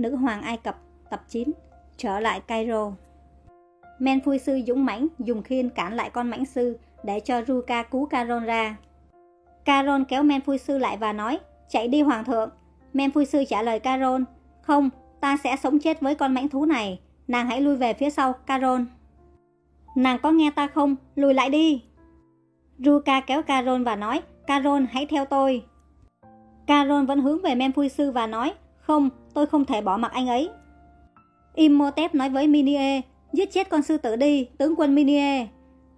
Nữ hoàng Ai Cập tập 9 Trở lại Cairo Men phui sư dũng mãnh dùng khiên cản lại con mãnh sư để cho Ruka cứu Caron ra. Caron kéo Men phui sư lại và nói Chạy đi hoàng thượng. Men phui sư trả lời Caron Không, ta sẽ sống chết với con mãnh thú này. Nàng hãy lui về phía sau, Caron. Nàng có nghe ta không? Lùi lại đi. Ruka kéo Caron và nói Caron hãy theo tôi. Caron vẫn hướng về Men phui sư và nói Không, tôi không thể bỏ mặc anh ấy. Imhotep nói với Minie Giết chết con sư tử đi, tướng quân Minie.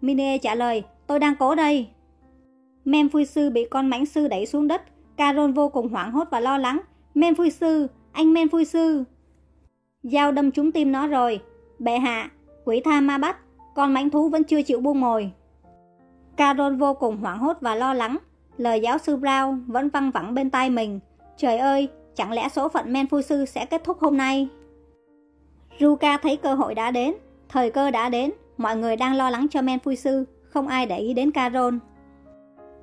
Minie trả lời Tôi đang cố đây. Men sư bị con mãnh sư đẩy xuống đất. Caron vô cùng hoảng hốt và lo lắng. Men sư, anh men sư. Dao đâm trúng tim nó rồi. Bệ hạ, quỷ tha ma bắt, con mãnh thú vẫn chưa chịu buông mồi. Caron vô cùng hoảng hốt và lo lắng. Lời giáo sư Brown vẫn văng vẳng bên tai mình. Trời ơi, chẳng lẽ số phận men phu sư sẽ kết thúc hôm nay? Ruka thấy cơ hội đã đến, thời cơ đã đến, mọi người đang lo lắng cho men phu sư, không ai để ý đến Caron.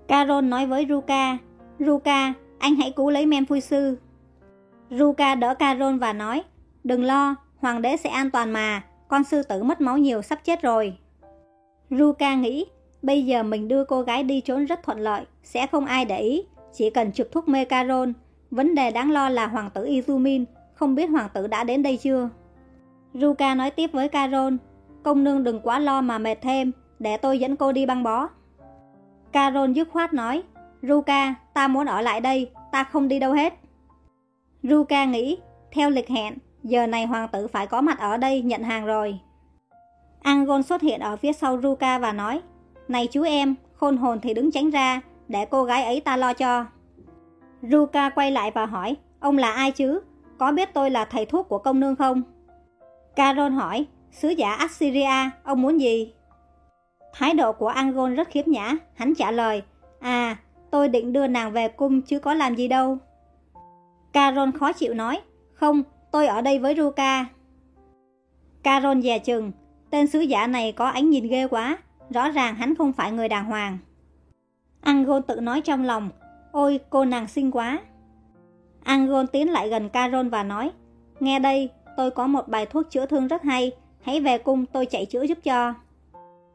Caron nói với Ruka, Ruka, anh hãy cứu lấy men phu sư. Ruka đỡ Caron và nói, đừng lo, hoàng đế sẽ an toàn mà, con sư tử mất máu nhiều sắp chết rồi. Ruka nghĩ, bây giờ mình đưa cô gái đi trốn rất thuận lợi, sẽ không ai để ý, chỉ cần chụp thuốc mê Caron. Vấn đề đáng lo là hoàng tử Izumin, không biết hoàng tử đã đến đây chưa. Ruka nói tiếp với Carol: công nương đừng quá lo mà mệt thêm, để tôi dẫn cô đi băng bó. Carol dứt khoát nói, Ruka, ta muốn ở lại đây, ta không đi đâu hết. Ruka nghĩ, theo lịch hẹn, giờ này hoàng tử phải có mặt ở đây nhận hàng rồi. Angon xuất hiện ở phía sau Ruka và nói, Này chú em, khôn hồn thì đứng tránh ra, để cô gái ấy ta lo cho. Ruka quay lại và hỏi, ông là ai chứ? Có biết tôi là thầy thuốc của công nương không? Caron hỏi, sứ giả Assyria, ông muốn gì? Thái độ của Angon rất khiếp nhã, hắn trả lời, à, tôi định đưa nàng về cung chứ có làm gì đâu. Caron khó chịu nói, không, tôi ở đây với Ruka. Caron dè chừng, tên sứ giả này có ánh nhìn ghê quá, rõ ràng hắn không phải người đàng hoàng. Angon tự nói trong lòng, ôi cô nàng xinh quá. Angon tiến lại gần Caron và nói, nghe đây, tôi có một bài thuốc chữa thương rất hay, hãy về cung tôi chạy chữa giúp cho.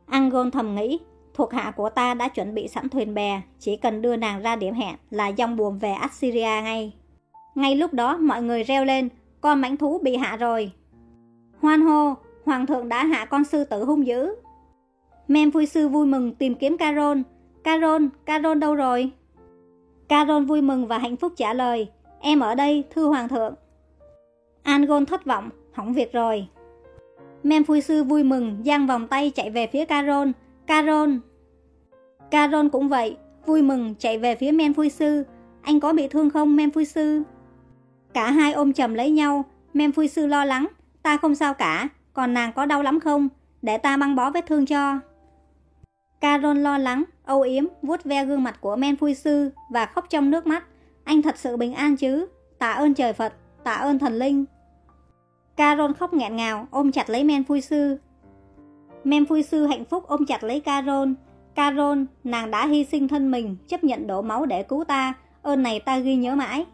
Angon thầm nghĩ, thuộc hạ của ta đã chuẩn bị sẵn thuyền bè, chỉ cần đưa nàng ra điểm hẹn là dòng buồm về Assyria ngay. Ngay lúc đó mọi người reo lên, con mãnh thú bị hạ rồi. Hoan hô, hoàng thượng đã hạ con sư tử hung dữ. Mem vui sư vui mừng tìm kiếm Caron. Caron, Caron đâu rồi? Caron vui mừng và hạnh phúc trả lời, em ở đây, thưa hoàng thượng. Angon thất vọng, hỏng việc rồi. Men sư vui mừng, giang vòng tay chạy về phía Caron. Caron! Caron cũng vậy, vui mừng chạy về phía Men sư. Anh có bị thương không, Men sư? Cả hai ôm chầm lấy nhau, Men sư lo lắng. Ta không sao cả, còn nàng có đau lắm không? Để ta băng bó vết thương cho. Caron lo lắng, âu yếm, vuốt ve gương mặt của Men phui sư và khóc trong nước mắt. Anh thật sự bình an chứ? Tạ ơn trời Phật, tạ ơn thần linh. Caron khóc nghẹn ngào, ôm chặt lấy Men Phui Sư. Men Phui Sư hạnh phúc ôm chặt lấy Caron. Caron, nàng đã hy sinh thân mình, chấp nhận đổ máu để cứu ta, ơn này ta ghi nhớ mãi.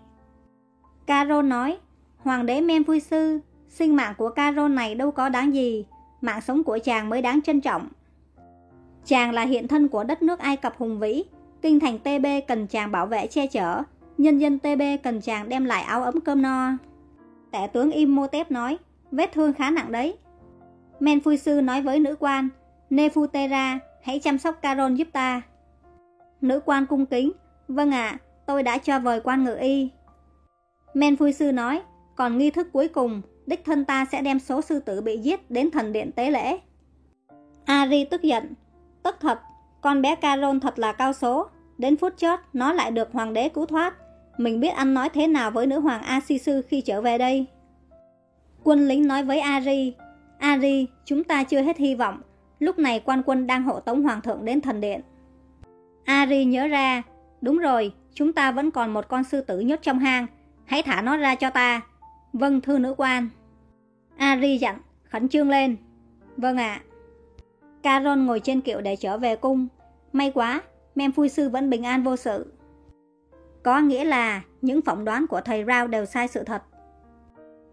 Caron nói, Hoàng đế Men Phui Sư, sinh mạng của Caron này đâu có đáng gì, mạng sống của chàng mới đáng trân trọng. Chàng là hiện thân của đất nước Ai Cập hùng vĩ, kinh thành TB cần chàng bảo vệ che chở, nhân dân TB cần chàng đem lại áo ấm cơm no. Tể tướng Imhotep nói, vết thương khá nặng đấy. Men Phui Sư nói với nữ quan, Nefutera, hãy chăm sóc Caron giúp ta. Nữ quan cung kính, vâng ạ, tôi đã cho vời quan ngự y. Men Phui Sư nói, còn nghi thức cuối cùng, đích thân ta sẽ đem số sư tử bị giết đến thần điện tế lễ. Ari tức giận, tức thật, con bé Caron thật là cao số, đến phút chót nó lại được hoàng đế cứu thoát. Mình biết anh nói thế nào với nữ hoàng Asisu khi trở về đây. Quân lính nói với Ari, Ari, chúng ta chưa hết hy vọng. Lúc này quan quân đang hộ tống hoàng thượng đến thần điện. Ari nhớ ra, đúng rồi, chúng ta vẫn còn một con sư tử nhốt trong hang. Hãy thả nó ra cho ta. Vâng, thưa nữ quan. Ari dặn, khẩn trương lên. Vâng ạ. Caron ngồi trên kiệu để trở về cung. May quá, Memphui Sư vẫn bình an vô sự. Có nghĩa là những phỏng đoán của thầy Rao đều sai sự thật.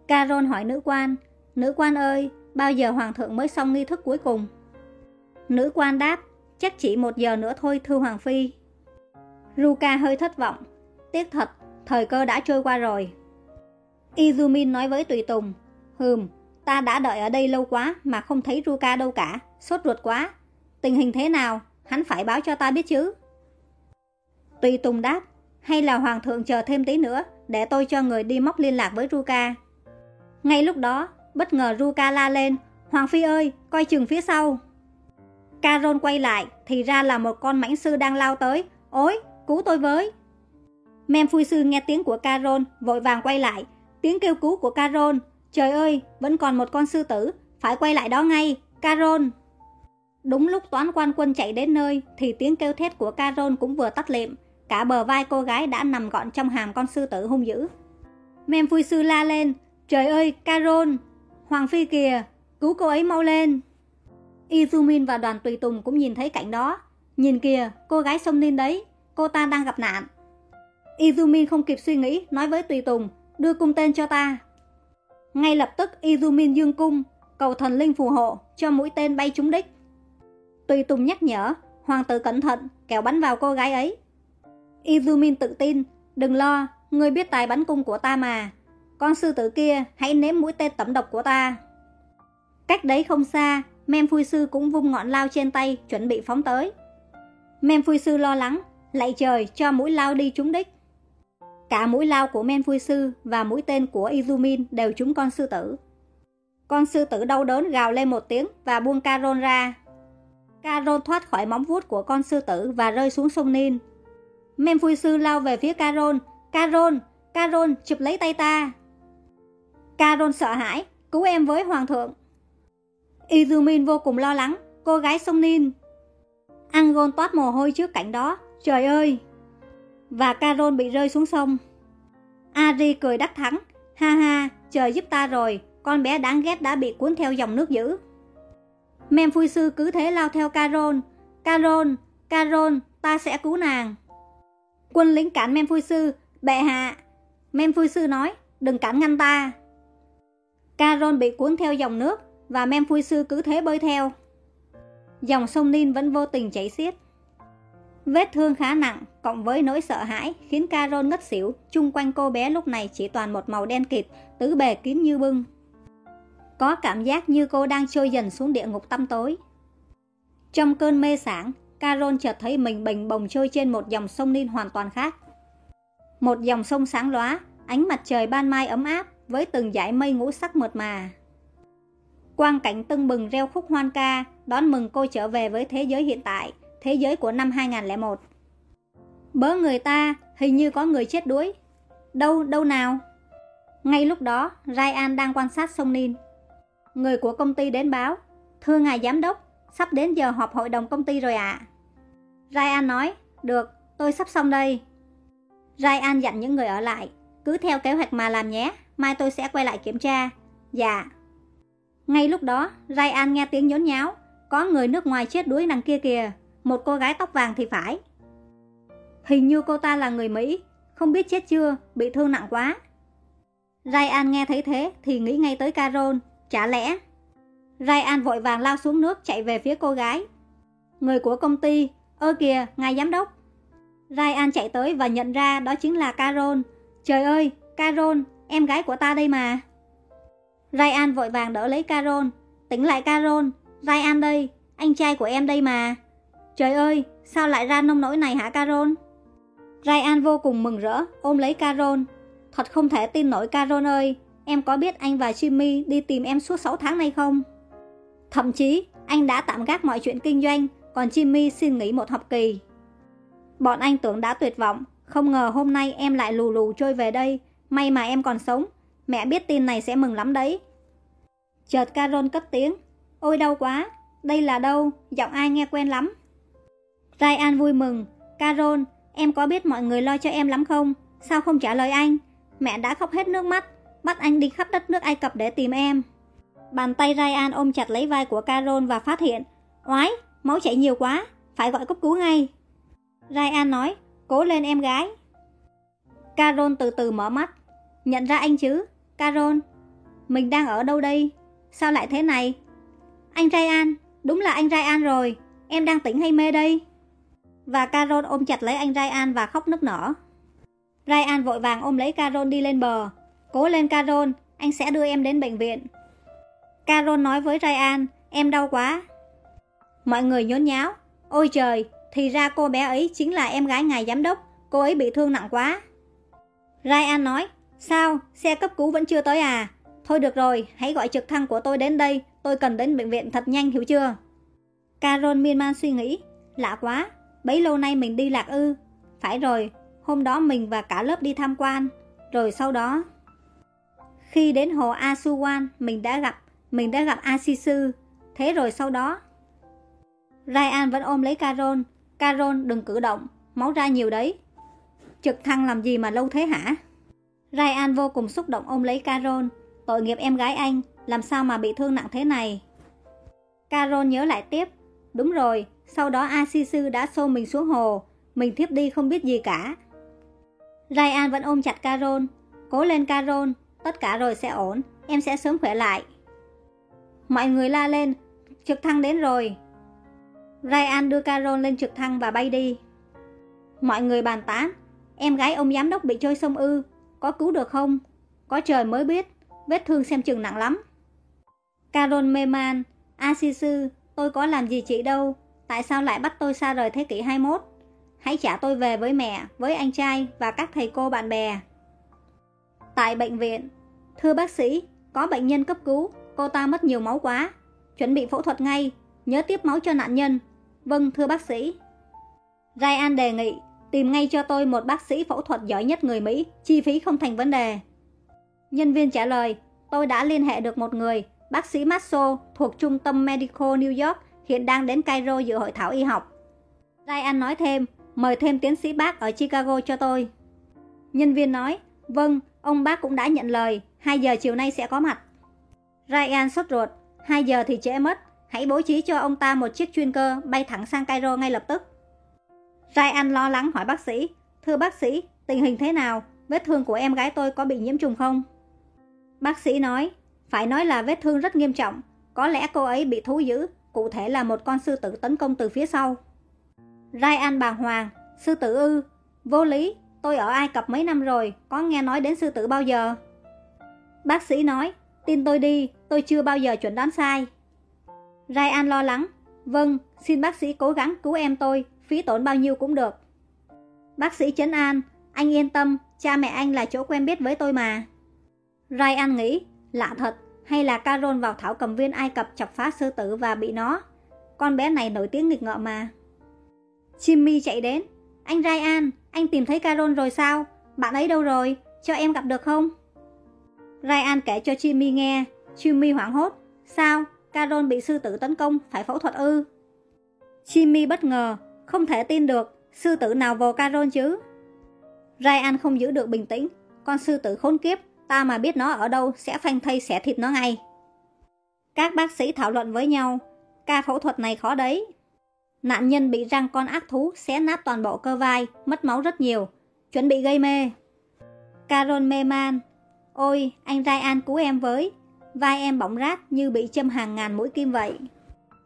Caron hỏi nữ quan, nữ quan ơi, bao giờ hoàng thượng mới xong nghi thức cuối cùng? Nữ quan đáp, chắc chỉ một giờ nữa thôi thưa hoàng phi. Ruka hơi thất vọng, tiếc thật, thời cơ đã trôi qua rồi. Izumin nói với Tùy Tùng, hừm, ta đã đợi ở đây lâu quá mà không thấy Ruka đâu cả, sốt ruột quá. Tình hình thế nào, hắn phải báo cho ta biết chứ. Tùy Tùng đáp, hay là hoàng thượng chờ thêm tí nữa để tôi cho người đi móc liên lạc với Ruka. Ngay lúc đó, bất ngờ Ruka la lên, Hoàng Phi ơi, coi chừng phía sau. Carol quay lại, thì ra là một con mãnh sư đang lao tới. Ôi, cứu tôi với. Mem phui sư nghe tiếng của Carol, vội vàng quay lại. Tiếng kêu cứu của Carol. Trời ơi, vẫn còn một con sư tử, phải quay lại đó ngay. Caron. Đúng lúc toán quan quân chạy đến nơi, thì tiếng kêu thét của Caron cũng vừa tắt lịm. Cả bờ vai cô gái đã nằm gọn trong hàm con sư tử hung dữ. Mem vui sư la lên. Trời ơi, Caron, Hoàng Phi kìa, cứu cô ấy mau lên. Izumin và đoàn tùy tùng cũng nhìn thấy cảnh đó. Nhìn kìa, cô gái sông lên đấy, cô ta đang gặp nạn. Izumin không kịp suy nghĩ, nói với tùy tùng, đưa cung tên cho ta. Ngay lập tức Izumin dương cung, cầu thần linh phù hộ, cho mũi tên bay trúng đích. Tùy tùng nhắc nhở, hoàng tử cẩn thận, kẻo bắn vào cô gái ấy. Izumin tự tin, đừng lo, người biết tài bắn cung của ta mà. Con sư tử kia hãy nếm mũi tên tẩm độc của ta. Cách đấy không xa, Mem Phui Sư cũng vung ngọn lao trên tay, chuẩn bị phóng tới. Mem Phui Sư lo lắng, lạy trời cho mũi lao đi trúng đích. Cả mũi lao của men vui Sư và mũi tên của Izumin đều trúng con sư tử. Con sư tử đau đớn gào lên một tiếng và buông Caron ra. Caron thoát khỏi móng vuốt của con sư tử và rơi xuống sông Nin. men vui Sư lao về phía Caron. Caron, Caron chụp lấy tay ta. Caron sợ hãi, cứu em với hoàng thượng. Izumin vô cùng lo lắng, cô gái sông Nin. Angon toát mồ hôi trước cảnh đó, trời ơi! Và Carol bị rơi xuống sông. Ari cười đắc thắng, ha ha, trời giúp ta rồi, con bé đáng ghét đã bị cuốn theo dòng nước dữ. Mem phui sư cứ thế lao theo Carol, Carol, Carol, ta sẽ cứu nàng. Quân lính cản Mem phui sư, bệ hạ. Mem phui sư nói, đừng cản ngăn ta. Carol bị cuốn theo dòng nước, và mem phui sư cứ thế bơi theo. Dòng sông Nin vẫn vô tình chảy xiết. Vết thương khá nặng, cộng với nỗi sợ hãi, khiến Carol ngất xỉu, chung quanh cô bé lúc này chỉ toàn một màu đen kịt, tứ bề kín như bưng. Có cảm giác như cô đang trôi dần xuống địa ngục tăm tối. Trong cơn mê sáng, Carol chợt thấy mình bình bồng trôi trên một dòng sông Ninh hoàn toàn khác. Một dòng sông sáng lóa, ánh mặt trời ban mai ấm áp với từng dải mây ngũ sắc mượt mà. Quang cảnh tưng bừng reo khúc hoan ca, đón mừng cô trở về với thế giới hiện tại, thế giới của năm 2001. Bớ người ta, hình như có người chết đuối. Đâu, đâu nào? Ngay lúc đó, Ryan đang quan sát sông Nin. Người của công ty đến báo, thưa ngài giám đốc, sắp đến giờ họp hội đồng công ty rồi ạ. À. Ryan nói, được, tôi sắp xong đây. Ryan dặn những người ở lại, cứ theo kế hoạch mà làm nhé, mai tôi sẽ quay lại kiểm tra. Dạ. Ngay lúc đó, Ryan nghe tiếng nhốn nháo. Có người nước ngoài chết đuối đằng kia kìa. Một cô gái tóc vàng thì phải. Hình như cô ta là người Mỹ. Không biết chết chưa, bị thương nặng quá. Ryan nghe thấy thế thì nghĩ ngay tới Carol. Chả lẽ... Ryan vội vàng lao xuống nước chạy về phía cô gái. Người của công ty, ơ kìa, ngài giám đốc. Ryan chạy tới và nhận ra đó chính là Carol. Trời ơi, Carol, em gái của ta đây mà. Ryan vội vàng đỡ lấy Carol. Tỉnh lại Carol, Ryan đây, anh trai của em đây mà. Trời ơi, sao lại ra nông nỗi này hả Carol? Ryan vô cùng mừng rỡ, ôm lấy Carol. Thật không thể tin nổi Carol ơi, em có biết anh và Jimmy đi tìm em suốt 6 tháng nay không? Thậm chí, anh đã tạm gác mọi chuyện kinh doanh, còn Jimmy xin nghỉ một học kỳ. Bọn anh tưởng đã tuyệt vọng, không ngờ hôm nay em lại lù lù trôi về đây, may mà em còn sống, Mẹ biết tin này sẽ mừng lắm đấy. Chợt Carol cất tiếng. Ôi đau quá, đây là đâu, giọng ai nghe quen lắm. Ryan vui mừng. Carol, em có biết mọi người lo cho em lắm không? Sao không trả lời anh? Mẹ đã khóc hết nước mắt, bắt anh đi khắp đất nước Ai Cập để tìm em. Bàn tay Ryan ôm chặt lấy vai của Carol và phát hiện. Oái, máu chảy nhiều quá, phải gọi cấp cứu ngay. Ryan nói, cố lên em gái. Carol từ từ mở mắt. Nhận ra anh chứ? Carol. mình đang ở đâu đây? Sao lại thế này? Anh Ryan, đúng là anh Ryan rồi, em đang tỉnh hay mê đây? Và Carol ôm chặt lấy anh Ryan và khóc nức nở. Ryan vội vàng ôm lấy Carol đi lên bờ. Cố lên Carol, anh sẽ đưa em đến bệnh viện. Carol nói với Ryan, em đau quá. Mọi người nhốn nháo. Ôi trời, thì ra cô bé ấy chính là em gái ngài giám đốc, cô ấy bị thương nặng quá. Ryan nói, sao, xe cấp cứu vẫn chưa tới à? Thôi được rồi, hãy gọi trực thăng của tôi đến đây, tôi cần đến bệnh viện thật nhanh hiểu chưa? Carol miên man suy nghĩ, lạ quá, bấy lâu nay mình đi lạc ư. Phải rồi, hôm đó mình và cả lớp đi tham quan, rồi sau đó... Khi đến hồ Asuwan, mình đã gặp, mình đã gặp Asisu, thế rồi sau đó... Ryan vẫn ôm lấy Carol, Carol đừng cử động, máu ra nhiều đấy. Trực thăng làm gì mà lâu thế hả? Ryan vô cùng xúc động ôm lấy Carol, tội nghiệp em gái anh, làm sao mà bị thương nặng thế này. Carol nhớ lại tiếp, đúng rồi, sau đó a si sư đã xô mình xuống hồ, mình thiếp đi không biết gì cả. Ryan vẫn ôm chặt Carol, cố lên Carol, tất cả rồi sẽ ổn, em sẽ sớm khỏe lại. Mọi người la lên, trực thăng đến rồi. Ryan đưa Carol lên trực thăng và bay đi. Mọi người bàn tán, em gái ông giám đốc bị trôi sông ư, có cứu được không? Có trời mới biết, vết thương xem chừng nặng lắm. Carol mê man, Asisu, tôi có làm gì chị đâu, tại sao lại bắt tôi xa rời thế kỷ 21? Hãy trả tôi về với mẹ, với anh trai và các thầy cô bạn bè. Tại bệnh viện, thưa bác sĩ, có bệnh nhân cấp cứu, cô ta mất nhiều máu quá. Chuẩn bị phẫu thuật ngay, nhớ tiếp máu cho nạn nhân. Vâng, thưa bác sĩ. Ryan đề nghị, tìm ngay cho tôi một bác sĩ phẫu thuật giỏi nhất người Mỹ, chi phí không thành vấn đề. Nhân viên trả lời, tôi đã liên hệ được một người, bác sĩ Masso thuộc trung tâm Medical New York, hiện đang đến Cairo dự hội thảo y học. Ryan nói thêm, mời thêm tiến sĩ bác ở Chicago cho tôi. Nhân viên nói, vâng, ông bác cũng đã nhận lời, 2 giờ chiều nay sẽ có mặt. Ryan sốt ruột, 2 giờ thì trễ mất, hãy bố trí cho ông ta một chiếc chuyên cơ bay thẳng sang Cairo ngay lập tức. Ryan lo lắng hỏi bác sĩ, thưa bác sĩ, tình hình thế nào, vết thương của em gái tôi có bị nhiễm trùng không? Bác sĩ nói, phải nói là vết thương rất nghiêm trọng, có lẽ cô ấy bị thú dữ, cụ thể là một con sư tử tấn công từ phía sau. Ryan bàng hoàng, sư tử ư, vô lý, tôi ở Ai Cập mấy năm rồi, có nghe nói đến sư tử bao giờ? Bác sĩ nói, tin tôi đi, tôi chưa bao giờ chuẩn đoán sai. Ryan lo lắng, vâng, xin bác sĩ cố gắng cứu em tôi, phí tổn bao nhiêu cũng được. Bác sĩ chấn an, anh yên tâm, cha mẹ anh là chỗ quen biết với tôi mà. Ryan nghĩ, lạ thật, hay là Carol vào thảo cầm viên Ai Cập chọc phá sư tử và bị nó. Con bé này nổi tiếng nghịch ngợm mà. Jimmy chạy đến. Anh Ryan, anh tìm thấy Carol rồi sao? Bạn ấy đâu rồi? Cho em gặp được không? Ryan kể cho Jimmy nghe. Jimmy hoảng hốt. Sao? Carol bị sư tử tấn công, phải phẫu thuật ư? Jimmy bất ngờ, không thể tin được, sư tử nào vồ Carol chứ? Ryan không giữ được bình tĩnh, con sư tử khốn kiếp, ta mà biết nó ở đâu sẽ phanh thây xẻ thịt nó ngay. Các bác sĩ thảo luận với nhau, ca phẫu thuật này khó đấy. Nạn nhân bị răng con ác thú xé nát toàn bộ cơ vai, mất máu rất nhiều, chuẩn bị gây mê. Carol mê man, ôi anh Ryan cứu em với, vai em bỏng rát như bị châm hàng ngàn mũi kim vậy.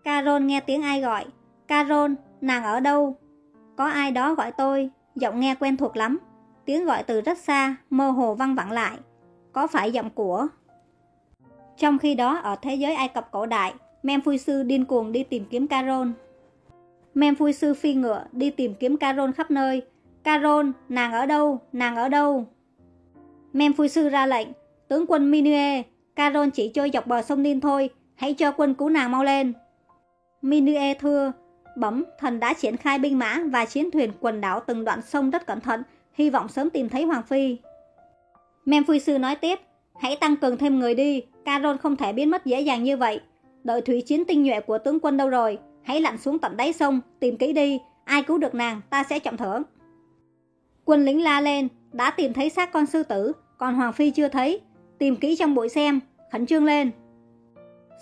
Carol nghe tiếng ai gọi, Carol, nàng ở đâu? Có ai đó gọi tôi, giọng nghe quen thuộc lắm. Tiếng gọi từ rất xa, mơ hồ văng vẳng lại. Có phải giọng của... Trong khi đó, ở thế giới Ai Cập cổ đại, Memphui sư điên cuồng đi tìm kiếm Carol. Memphui sư phi ngựa đi tìm kiếm Carol khắp nơi. Carol, nàng ở đâu? Nàng ở đâu? Memphui sư ra lệnh, tướng quân Minue, Carol chỉ trôi dọc bờ sông Nin thôi, hãy cho quân cứu nàng mau lên. Minue thưa, bấm thần đã triển khai binh mã và chiến thuyền quần đảo từng đoạn sông rất cẩn thận, hy vọng sớm tìm thấy Hoàng Phi. Memphui sư nói tiếp, hãy tăng cường thêm người đi, Caron không thể biến mất dễ dàng như vậy. Đội thủy chiến tinh nhuệ của tướng quân đâu rồi, hãy lặn xuống tận đáy sông, tìm kỹ đi, ai cứu được nàng, ta sẽ trọng thưởng. Quân lính la lên, đã tìm thấy xác con sư tử, còn Hoàng Phi chưa thấy, tìm kỹ trong bụi xem, khẩn trương lên.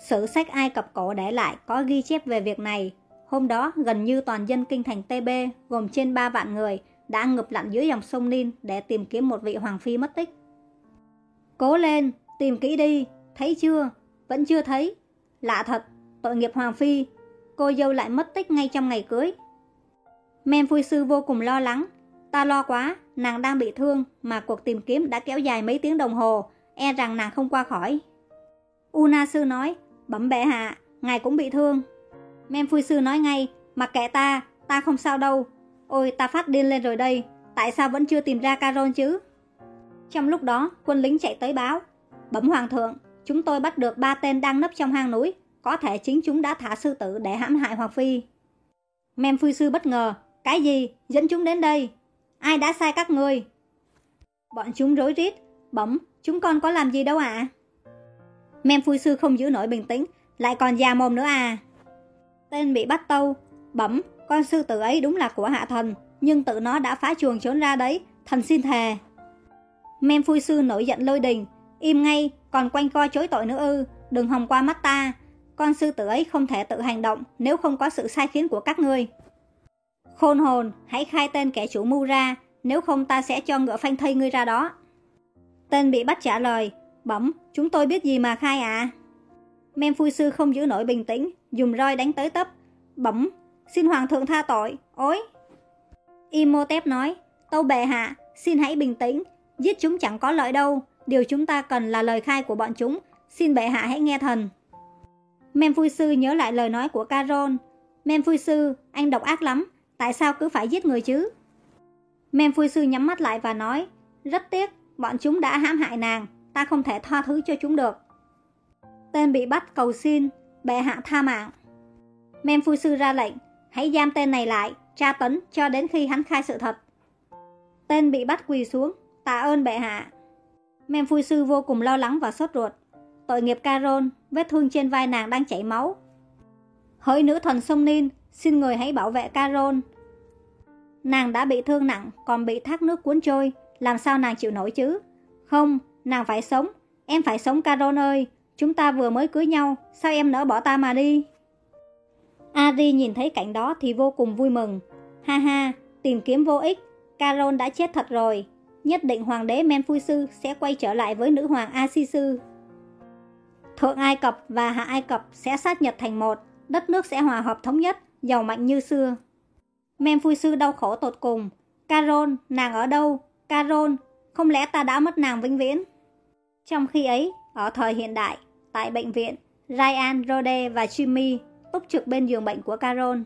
Sử sách Ai Cập cổ để lại có ghi chép về việc này. Hôm đó, gần như toàn dân kinh thành TB, gồm trên 3 vạn người, đã ngập lặn dưới dòng sông Nin để tìm kiếm một vị Hoàng Phi mất tích. Cố lên, tìm kỹ đi, thấy chưa? Vẫn chưa thấy. Lạ thật, tội nghiệp Hoàng Phi. Cô dâu lại mất tích ngay trong ngày cưới. Men phu sư vô cùng lo lắng. Ta lo quá, nàng đang bị thương mà cuộc tìm kiếm đã kéo dài mấy tiếng đồng hồ, e rằng nàng không qua khỏi. Una sư nói, bẩm bệ hạ, ngài cũng bị thương. Men phu sư nói ngay, mặc kệ ta, ta không sao đâu. Ôi, ta phát điên lên rồi đây, tại sao vẫn chưa tìm ra Caron chứ? Trong lúc đó, quân lính chạy tới báo. Bẩm hoàng thượng, chúng tôi bắt được ba tên đang nấp trong hang núi, có thể chính chúng đã thả sư tử để hãm hại Hoàng Phi. Men phu sư bất ngờ, cái gì? Dẫn chúng đến đây. Ai đã sai các người? Bọn chúng rối rít, bẩm, chúng con có làm gì đâu ạ? À? Men phu sư không giữ nổi bình tĩnh, lại còn già mồm nữa à. Tên bị bắt tâu, bẩm, con sư tử ấy đúng là của hạ thần, nhưng tự nó đã phá chuồng trốn ra đấy, thần xin thề. Men phu sư nổi giận lôi đình, im ngay, còn quanh co chối tội nữa ư, đừng hòng qua mắt ta. Con sư tử ấy không thể tự hành động nếu không có sự sai khiến của các ngươi. Khôn hồn, hãy khai tên kẻ chủ mưu ra, nếu không ta sẽ cho ngựa phanh thây ngươi ra đó. Tên bị bắt trả lời, bẩm, chúng tôi biết gì mà khai ạ. À? Men phu sư không giữ nổi bình tĩnh, dùng roi đánh tới tấp. Bẩm, xin hoàng thượng tha tội, ối. Imhotep nói, tâu bệ hạ, xin hãy bình tĩnh, giết chúng chẳng có lợi đâu, điều chúng ta cần là lời khai của bọn chúng, xin bệ hạ hãy nghe thần. Memphui sư nhớ lại lời nói của Caron. Memphui sư, anh độc ác lắm, tại sao cứ phải giết người chứ? Memphui sư nhắm mắt lại và nói, rất tiếc, bọn chúng đã hãm hại nàng, ta không thể tha thứ cho chúng được. Tên bị bắt cầu xin, bệ hạ tha mạng. Memphui sư ra lệnh, hãy giam tên này lại, tra tấn cho đến khi hắn khai sự thật. Tên bị bắt quỳ xuống, tạ ơn bệ hạ. Men phu sư vô cùng lo lắng và sốt ruột. Tội nghiệp Carol, vết thương trên vai nàng đang chảy máu. Hỡi nữ thần sông Nin, xin người hãy bảo vệ Carol. Nàng đã bị thương nặng, còn bị thác nước cuốn trôi, làm sao nàng chịu nổi chứ? Không, nàng phải sống, em phải sống Carol ơi, chúng ta vừa mới cưới nhau, sao em nỡ bỏ ta mà đi? Ari nhìn thấy cảnh đó thì vô cùng vui mừng. Ha ha, tìm kiếm vô ích, Carol đã chết thật rồi. Nhất định hoàng đế Menfuisu sẽ quay trở lại với nữ hoàng Asisu. Thượng Ai Cập và Hạ Ai Cập sẽ sát nhật thành một, đất nước sẽ hòa hợp thống nhất, giàu mạnh như xưa. Menfuisu đau khổ tột cùng. Carol, nàng ở đâu? Carol, không lẽ ta đã mất nàng vĩnh viễn? Trong khi ấy, ở thời hiện đại, tại bệnh viện, Ryan, Rode và Jimmy túc trực bên giường bệnh của Carol.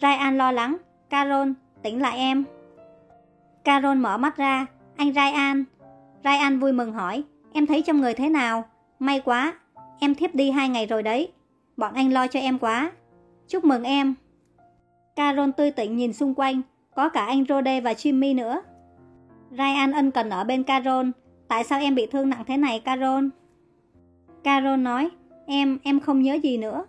Ryan lo lắng, Carol, tỉnh lại em. Carol mở mắt ra, anh Ryan. Ryan vui mừng hỏi, em thấy trong người thế nào? May quá, em thiếp đi hai ngày rồi đấy. Bọn anh lo cho em quá. Chúc mừng em. Carol tươi tỉnh nhìn xung quanh, có cả anh Rode và Jimmy nữa. Ryan ân cần ở bên Carol. Tại sao em bị thương nặng thế này Carol? Carol nói, em, em không nhớ gì nữa.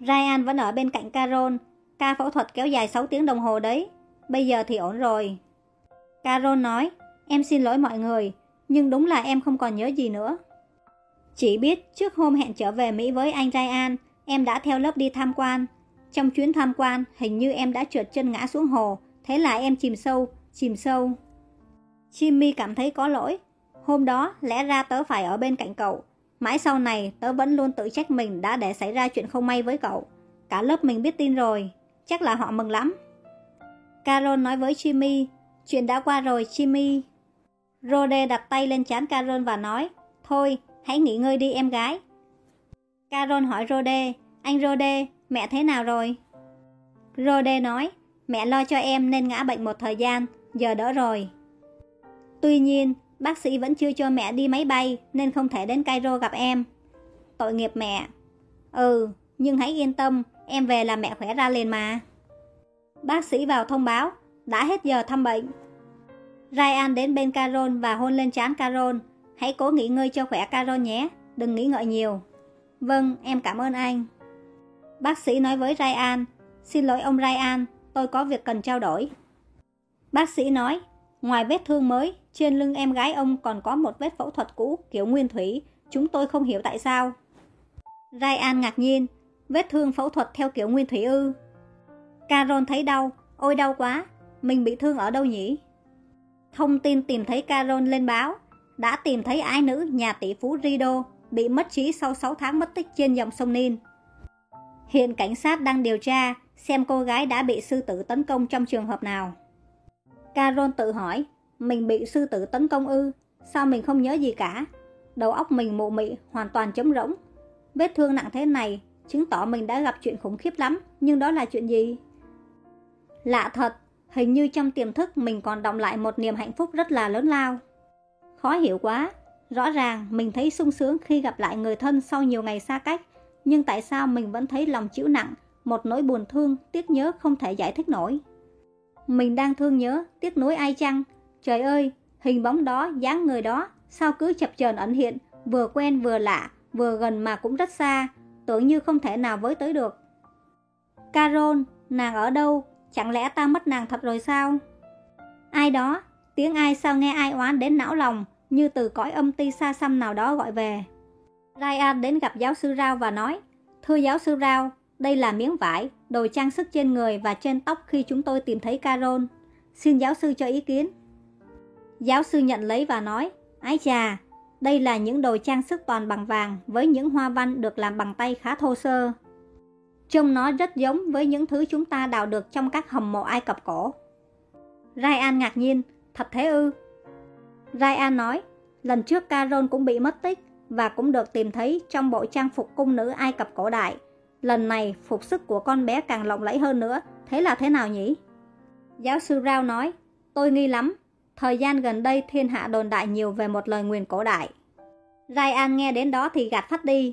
Ryan vẫn ở bên cạnh Carol. Ca phẫu thuật kéo dài 6 tiếng đồng hồ đấy. Bây giờ thì ổn rồi. Carol nói, em xin lỗi mọi người, nhưng đúng là em không còn nhớ gì nữa. Chỉ biết trước hôm hẹn trở về Mỹ với anh Ryan, em đã theo lớp đi tham quan. Trong chuyến tham quan, hình như em đã trượt chân ngã xuống hồ, thế là em chìm sâu, chìm sâu. Jimmy cảm thấy có lỗi. Hôm đó, lẽ ra tớ phải ở bên cạnh cậu. Mãi sau này, tớ vẫn luôn tự trách mình đã để xảy ra chuyện không may với cậu. Cả lớp mình biết tin rồi, chắc là họ mừng lắm. Carol nói với Jimmy, chuyện đã qua rồi Jimmy. Rode đặt tay lên chán Carol và nói, thôi, hãy nghỉ ngơi đi em gái. Carol hỏi Rode, anh Rode, mẹ thế nào rồi? Rode nói, mẹ lo cho em nên ngã bệnh một thời gian, giờ đỡ rồi. Tuy nhiên, bác sĩ vẫn chưa cho mẹ đi máy bay nên không thể đến Cairo gặp em. Tội nghiệp mẹ. Ừ, nhưng hãy yên tâm, em về là mẹ khỏe ra liền mà. Bác sĩ vào thông báo, đã hết giờ thăm bệnh. Ryan đến bên Carol và hôn lên trán Carol. Hãy cố nghỉ ngơi cho khỏe Carol nhé, đừng nghĩ ngợi nhiều. Vâng, em cảm ơn anh. Bác sĩ nói với Ryan, xin lỗi ông Ryan, tôi có việc cần trao đổi. Bác sĩ nói, ngoài vết thương mới, trên lưng em gái ông còn có một vết phẫu thuật cũ kiểu nguyên thủy, chúng tôi không hiểu tại sao. Ryan ngạc nhiên, vết thương phẫu thuật theo kiểu nguyên thủy ư. Carol thấy đau, ôi đau quá, mình bị thương ở đâu nhỉ? Thông tin tìm thấy Carol lên báo, đã tìm thấy ái nữ nhà tỷ phú Rido, bị mất trí sau 6 tháng mất tích trên dòng sông Nin. Hiện cảnh sát đang điều tra xem cô gái đã bị sư tử tấn công trong trường hợp nào. Carol tự hỏi, mình bị sư tử tấn công ư, sao mình không nhớ gì cả? Đầu óc mình mụ mị, hoàn toàn trống rỗng. Vết thương nặng thế này, chứng tỏ mình đã gặp chuyện khủng khiếp lắm, nhưng đó là chuyện gì? Lạ thật, hình như trong tiềm thức mình còn đọng lại một niềm hạnh phúc rất là lớn lao. Khó hiểu quá, rõ ràng mình thấy sung sướng khi gặp lại người thân sau nhiều ngày xa cách, nhưng tại sao mình vẫn thấy lòng chịu nặng, một nỗi buồn thương, tiếc nhớ không thể giải thích nổi. Mình đang thương nhớ, tiếc nuối ai chăng? Trời ơi, hình bóng đó, dáng người đó, sao cứ chập chờn ẩn hiện, vừa quen vừa lạ, vừa gần mà cũng rất xa, tưởng như không thể nào với tới được. Carol, nàng ở đâu? Chẳng lẽ ta mất nàng thật rồi sao? Ai đó, tiếng ai sao nghe ai oán đến não lòng, như từ cõi âm ti xa xăm nào đó gọi về. Ryan đến gặp giáo sư Rao và nói, Thưa giáo sư Rao, đây là miếng vải, đồ trang sức trên người và trên tóc khi chúng tôi tìm thấy Carol. Xin giáo sư cho ý kiến. Giáo sư nhận lấy và nói, Ái chà, đây là những đồ trang sức toàn bằng vàng với những hoa văn được làm bằng tay khá thô sơ. Trông nó rất giống với những thứ chúng ta đào được trong các hầm mộ Ai Cập cổ. Ryan ngạc nhiên, thật thế ư? Ryan nói, lần trước Caron cũng bị mất tích và cũng được tìm thấy trong bộ trang phục cung nữ Ai Cập cổ đại. Lần này, phục sức của con bé càng lộng lẫy hơn nữa, thế là thế nào nhỉ? Giáo sư Rao nói, tôi nghi lắm, thời gian gần đây thiên hạ đồn đại nhiều về một lời nguyền cổ đại. Ryan nghe đến đó thì gạt phát đi.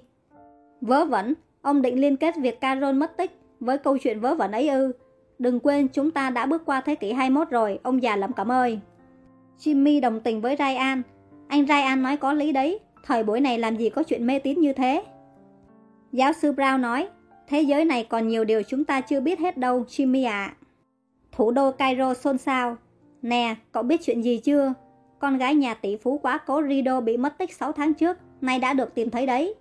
Vớ vẩn, ông định liên kết việc Carol mất tích với câu chuyện vớ vẩn ấy ư. Đừng quên chúng ta đã bước qua thế kỷ 21 rồi, ông già lắm cảm ơi. Jimmy đồng tình với Ryan. Anh Ryan nói có lý đấy, thời buổi này làm gì có chuyện mê tín như thế. Giáo sư Brown nói, thế giới này còn nhiều điều chúng ta chưa biết hết đâu, Jimmy ạ. Thủ đô Cairo xôn xao. Nè, cậu biết chuyện gì chưa? Con gái nhà tỷ phú quá cố Rido bị mất tích 6 tháng trước, nay đã được tìm thấy đấy.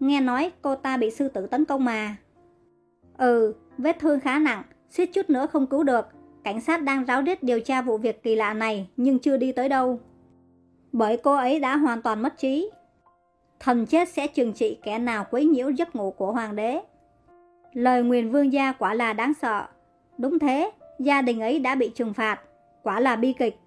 Nghe nói cô ta bị sư tử tấn công mà. Ừ, vết thương khá nặng, suýt chút nữa không cứu được. Cảnh sát đang ráo riết điều tra vụ việc kỳ lạ này nhưng chưa đi tới đâu. Bởi cô ấy đã hoàn toàn mất trí. Thần chết sẽ trừng trị kẻ nào quấy nhiễu giấc ngủ của hoàng đế. Lời nguyền vương gia quả là đáng sợ. Đúng thế, gia đình ấy đã bị trừng phạt. Quả là bi kịch.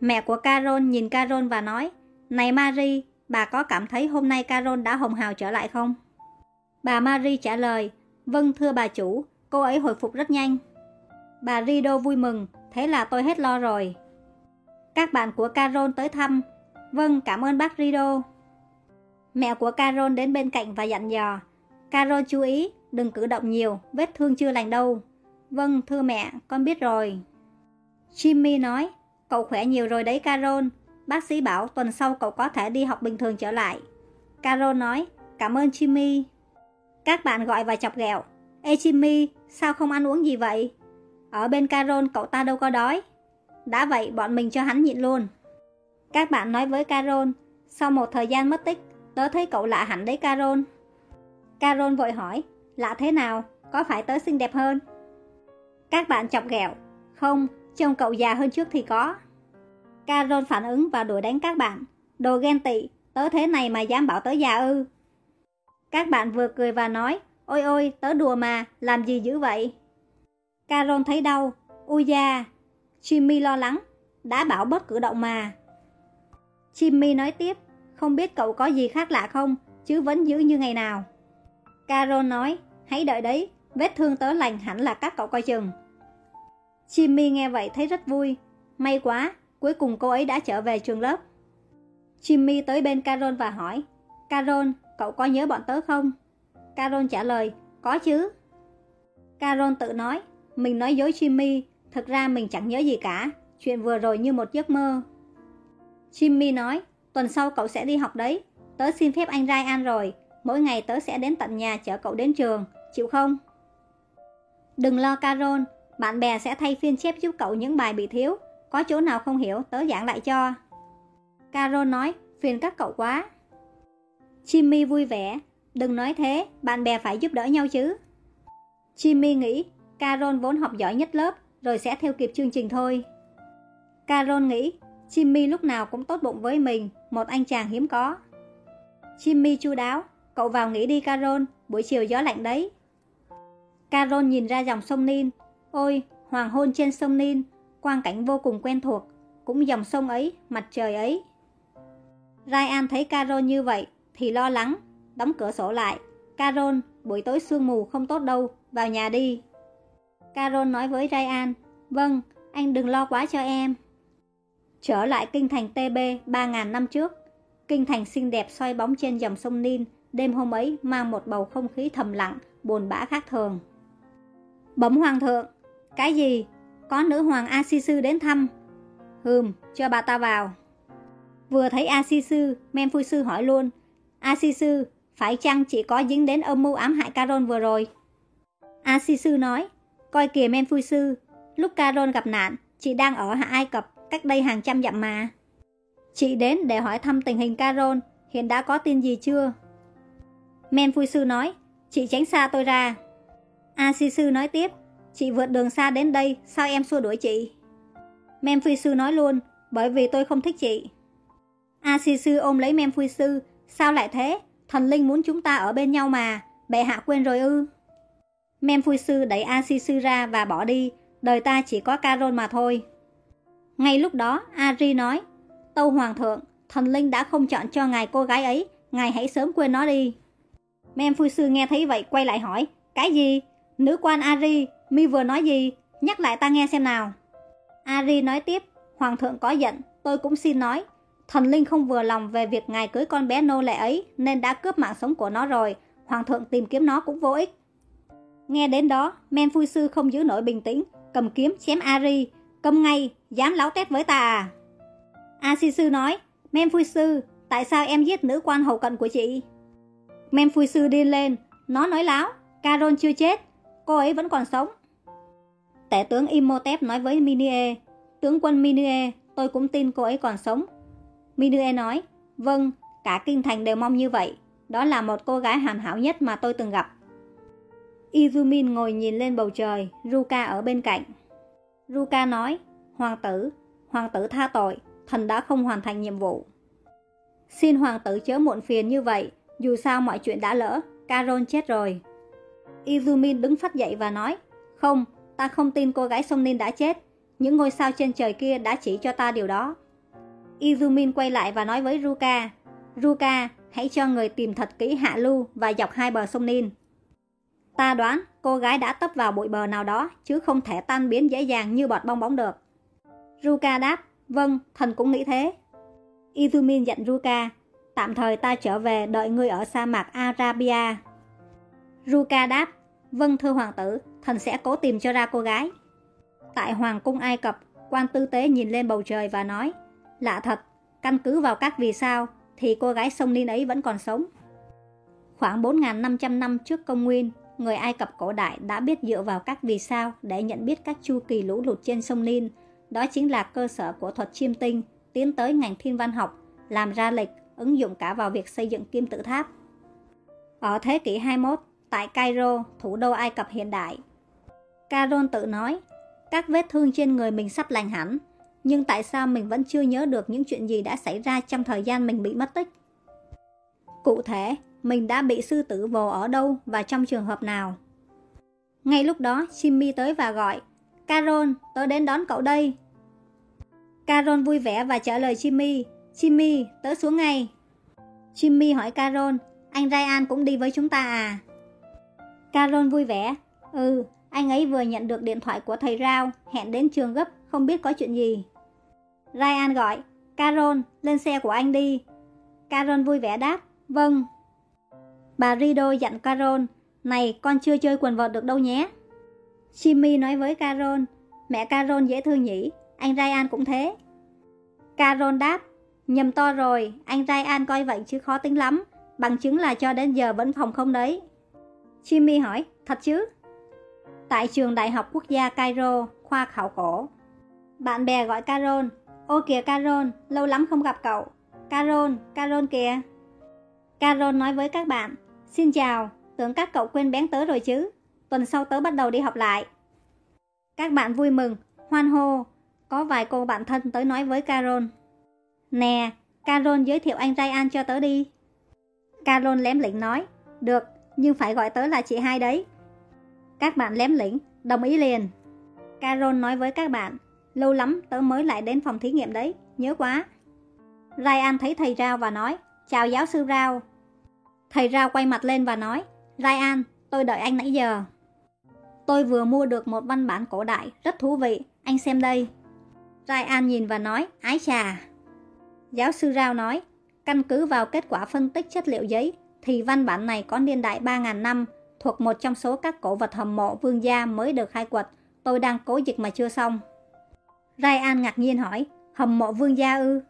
Mẹ của Carol nhìn Carol và nói, Này Marie, bà có cảm thấy hôm nay Carol đã hồng hào trở lại không? Bà Marie trả lời, Vâng thưa bà chủ, cô ấy hồi phục rất nhanh. Bà Rido vui mừng, thế là tôi hết lo rồi. Các bạn của Carol tới thăm. Vâng, cảm ơn bác Rido. Mẹ của Carol đến bên cạnh và dặn dò. Carol chú ý, đừng cử động nhiều, vết thương chưa lành đâu. Vâng, thưa mẹ, con biết rồi. Jimmy nói, cậu khỏe nhiều rồi đấy Carol. Bác sĩ bảo tuần sau cậu có thể đi học bình thường trở lại. Carol nói, cảm ơn Jimmy. Các bạn gọi và chọc ghẹo. Ê Jimmy, sao không ăn uống gì vậy? Ở bên Carol cậu ta đâu có đói. Đã vậy bọn mình cho hắn nhịn luôn. Các bạn nói với Carol, sau một thời gian mất tích, tớ thấy cậu lạ hẳn đấy Carol. Carol vội hỏi, lạ thế nào, có phải tớ xinh đẹp hơn? Các bạn chọc ghẹo, không, trông cậu già hơn trước thì có. Carol phản ứng và đuổi đánh các bạn, đồ ghen tị, tớ thế này mà dám bảo tớ già ư. Các bạn vừa cười và nói, ôi ôi, tớ đùa mà, làm gì dữ vậy? Carol thấy đau, ui da, Jimmy lo lắng, đã bảo bớt cử động mà. Jimmy nói tiếp, không biết cậu có gì khác lạ không, chứ vẫn giữ như ngày nào. Carol nói, hãy đợi đấy, vết thương tớ lành hẳn là các cậu coi chừng. Jimmy nghe vậy thấy rất vui, may quá, cuối cùng cô ấy đã trở về trường lớp. Jimmy tới bên Carol và hỏi, Carol, cậu có nhớ bọn tớ không? Carol trả lời, có chứ. Carol tự nói, mình nói dối Jimmy, thật ra mình chẳng nhớ gì cả, chuyện vừa rồi như một giấc mơ. Jimmy nói, tuần sau cậu sẽ đi học đấy, tớ xin phép anh Ryan rồi, mỗi ngày tớ sẽ đến tận nhà chở cậu đến trường, chịu không? Đừng lo Carol, bạn bè sẽ thay phiên chép giúp cậu những bài bị thiếu, có chỗ nào không hiểu tớ giảng lại cho. Carol nói, phiền các cậu quá. Jimmy vui vẻ, đừng nói thế, bạn bè phải giúp đỡ nhau chứ. Jimmy nghĩ, Carol vốn học giỏi nhất lớp, rồi sẽ theo kịp chương trình thôi. Carol nghĩ, Jimmy lúc nào cũng tốt bụng với mình, một anh chàng hiếm có. Jimmy chu đáo, cậu vào nghỉ đi Carol, buổi chiều gió lạnh đấy. Carol nhìn ra dòng sông Nin. Ôi, hoàng hôn trên sông Nin, quang cảnh vô cùng quen thuộc, cũng dòng sông ấy, mặt trời ấy. Ryan thấy Carol như vậy thì lo lắng, đóng cửa sổ lại. Carol, buổi tối sương mù không tốt đâu, vào nhà đi. Carol nói với Ryan, vâng, anh đừng lo quá cho em. Trở lại kinh thành TB 3.000 năm trước, kinh thành xinh đẹp xoay bóng trên dòng sông Nin, đêm hôm ấy mang một bầu không khí thầm lặng, buồn bã khác thường. Bấm hoàng thượng, cái gì? Có nữ hoàng Asisu đến thăm. Hừm, cho bà ta vào. Vừa thấy Asisu, Men Sư hỏi luôn, Asisu, phải chăng chỉ có dính đến âm mưu ám hại Caron vừa rồi? Asisu nói, coi kìa Men Sư, lúc Caron gặp nạn, chị đang ở Hạ Ai Cập, cách đây hàng trăm dặm mà. Chị đến để hỏi thăm tình hình Caron, hiện đã có tin gì chưa? Men Phu Sư nói, chị tránh xa tôi ra. A Si Sư nói tiếp, chị vượt đường xa đến đây, sao em xua đuổi chị? Men Sư nói luôn, bởi vì tôi không thích chị. A Si Sư ôm lấy Men Sư, sao lại thế? Thần linh muốn chúng ta ở bên nhau mà, bệ hạ quên rồi ư? Men Sư đẩy A Si Sư ra và bỏ đi, đời ta chỉ có Carol mà thôi. Ngay lúc đó, Ari nói, Tâu Hoàng thượng, thần linh đã không chọn cho ngài cô gái ấy, ngài hãy sớm quên nó đi. Men Sư nghe thấy vậy quay lại hỏi, cái gì? Nữ quan Ari, mi vừa nói gì? Nhắc lại ta nghe xem nào. Ari nói tiếp, Hoàng thượng có giận, tôi cũng xin nói. Thần linh không vừa lòng về việc ngài cưới con bé nô lệ ấy nên đã cướp mạng sống của nó rồi. Hoàng thượng tìm kiếm nó cũng vô ích. Nghe đến đó, Men Phui Sư không giữ nổi bình tĩnh, cầm kiếm chém Ari. Cầm ngay, dám láo tét với ta à? A Si Sư nói, Men Phui Sư, tại sao em giết nữ quan hậu cận của chị? Men Phui Sư đi lên, nó nói láo, Carol chưa chết, cô ấy vẫn còn sống. Tể tướng Imhotep nói với Minie, tướng quân Minie, tôi cũng tin cô ấy còn sống. Minie nói, vâng, cả kinh thành đều mong như vậy, đó là một cô gái hoàn hảo nhất mà tôi từng gặp. Izumin ngồi nhìn lên bầu trời, Ruka ở bên cạnh. Ruka nói, Hoàng tử, Hoàng tử tha tội, thần đã không hoàn thành nhiệm vụ. Xin Hoàng tử chớ muộn phiền như vậy, dù sao mọi chuyện đã lỡ, Caron chết rồi. Izumin đứng phát dậy và nói, không, ta không tin cô gái sông Nin đã chết. Những ngôi sao trên trời kia đã chỉ cho ta điều đó. Izumin quay lại và nói với Ruka, Ruka, hãy cho người tìm thật kỹ hạ lưu và dọc hai bờ sông Nin. Ta đoán cô gái đã tấp vào bụi bờ nào đó chứ không thể tan biến dễ dàng như bọt bong bóng được. Ruka đáp, vâng, thần cũng nghĩ thế. Izumin dặn Ruka, tạm thời ta trở về đợi ngươi ở sa mạc Arabia. Ruka đáp, vâng thưa hoàng tử, thần sẽ cố tìm cho ra cô gái. Tại hoàng cung Ai Cập, quan tư tế nhìn lên bầu trời và nói, lạ thật, căn cứ vào các vì sao thì cô gái sông Ninh ấy vẫn còn sống. Khoảng 4.500 năm trước công nguyên, người Ai Cập cổ đại đã biết dựa vào các vì sao để nhận biết các chu kỳ lũ lụt trên sông Ninh. Đó chính là cơ sở của thuật chiêm tinh, tiến tới ngành thiên văn học, làm ra lịch, ứng dụng cả vào việc xây dựng kim tự tháp. Ở thế kỷ 21, tại Cairo, thủ đô Ai Cập hiện đại, Caron tự nói, các vết thương trên người mình sắp lành hẳn, nhưng tại sao mình vẫn chưa nhớ được những chuyện gì đã xảy ra trong thời gian mình bị mất tích? Cụ thể, mình đã bị sư tử vồ ở đâu và trong trường hợp nào? Ngay lúc đó, Jimmy tới và gọi, Caron, tớ đến đón cậu đây. Caron vui vẻ và trả lời Jimmy, Jimmy, tớ xuống ngay. Jimmy hỏi Caron, anh Ryan cũng đi với chúng ta à? Caron vui vẻ, ừ, anh ấy vừa nhận được điện thoại của thầy Rao, hẹn đến trường gấp, không biết có chuyện gì. Ryan gọi, Carol lên xe của anh đi. Carol vui vẻ đáp, vâng. Bà Rido dặn Carol, này con chưa chơi quần vợt được đâu nhé. Jimmy nói với Carol, mẹ Carol dễ thương nhỉ, anh Ryan cũng thế. Carol đáp, nhầm to rồi, anh Ryan coi vậy chứ khó tính lắm, bằng chứng là cho đến giờ vẫn phòng không đấy. Jimmy hỏi, thật chứ? Tại trường Đại học Quốc gia Cairo, khoa khảo cổ. Bạn bè gọi Carol, ô kìa Carol, lâu lắm không gặp cậu. Carol, Carol kìa. Carol nói với các bạn, xin chào, tưởng các cậu quên bén tớ rồi chứ. Tuần sau tớ bắt đầu đi học lại. Các bạn vui mừng, hoan hô. Có vài cô bạn thân tới nói với Carol. Nè, Carol giới thiệu anh Ryan cho tớ đi. Carol lém lĩnh nói, được, nhưng phải gọi tớ là chị hai đấy. Các bạn lém lĩnh, đồng ý liền. Carol nói với các bạn, lâu lắm tớ mới lại đến phòng thí nghiệm đấy, nhớ quá. Ryan thấy thầy Rao và nói, chào giáo sư Rao. Thầy Rao quay mặt lên và nói, Ryan, tôi đợi anh nãy giờ. Tôi vừa mua được một văn bản cổ đại, rất thú vị, anh xem đây. Ryan nhìn và nói, ái chà. Giáo sư Rao nói, căn cứ vào kết quả phân tích chất liệu giấy, thì văn bản này có niên đại 3.000 năm, thuộc một trong số các cổ vật hầm mộ vương gia mới được khai quật. Tôi đang cố dịch mà chưa xong. Ryan ngạc nhiên hỏi, hầm mộ vương gia ư?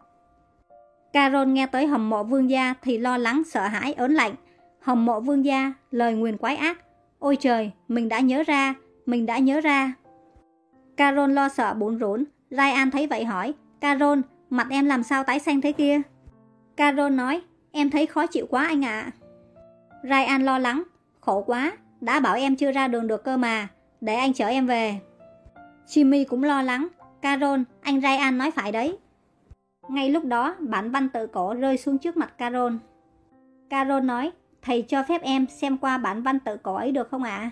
Carol nghe tới hầm mộ vương gia thì lo lắng sợ hãi ớn lạnh. Hầm mộ vương gia, lời nguyền quái ác. Ôi trời, mình đã nhớ ra, mình đã nhớ ra. Carol lo sợ bún rốn. Ryan thấy vậy hỏi, Carol, mặt em làm sao tái xanh thế kia? Carol nói, em thấy khó chịu quá anh ạ. Ryan lo lắng, khổ quá, đã bảo em chưa ra đường được cơ mà, để anh chở em về. Jimmy cũng lo lắng, Carol, anh Ryan nói phải đấy. Ngay lúc đó, bản văn tự cổ rơi xuống trước mặt Carol. Carol nói, thầy cho phép em xem qua bản văn tự cổ ấy được không ạ? À?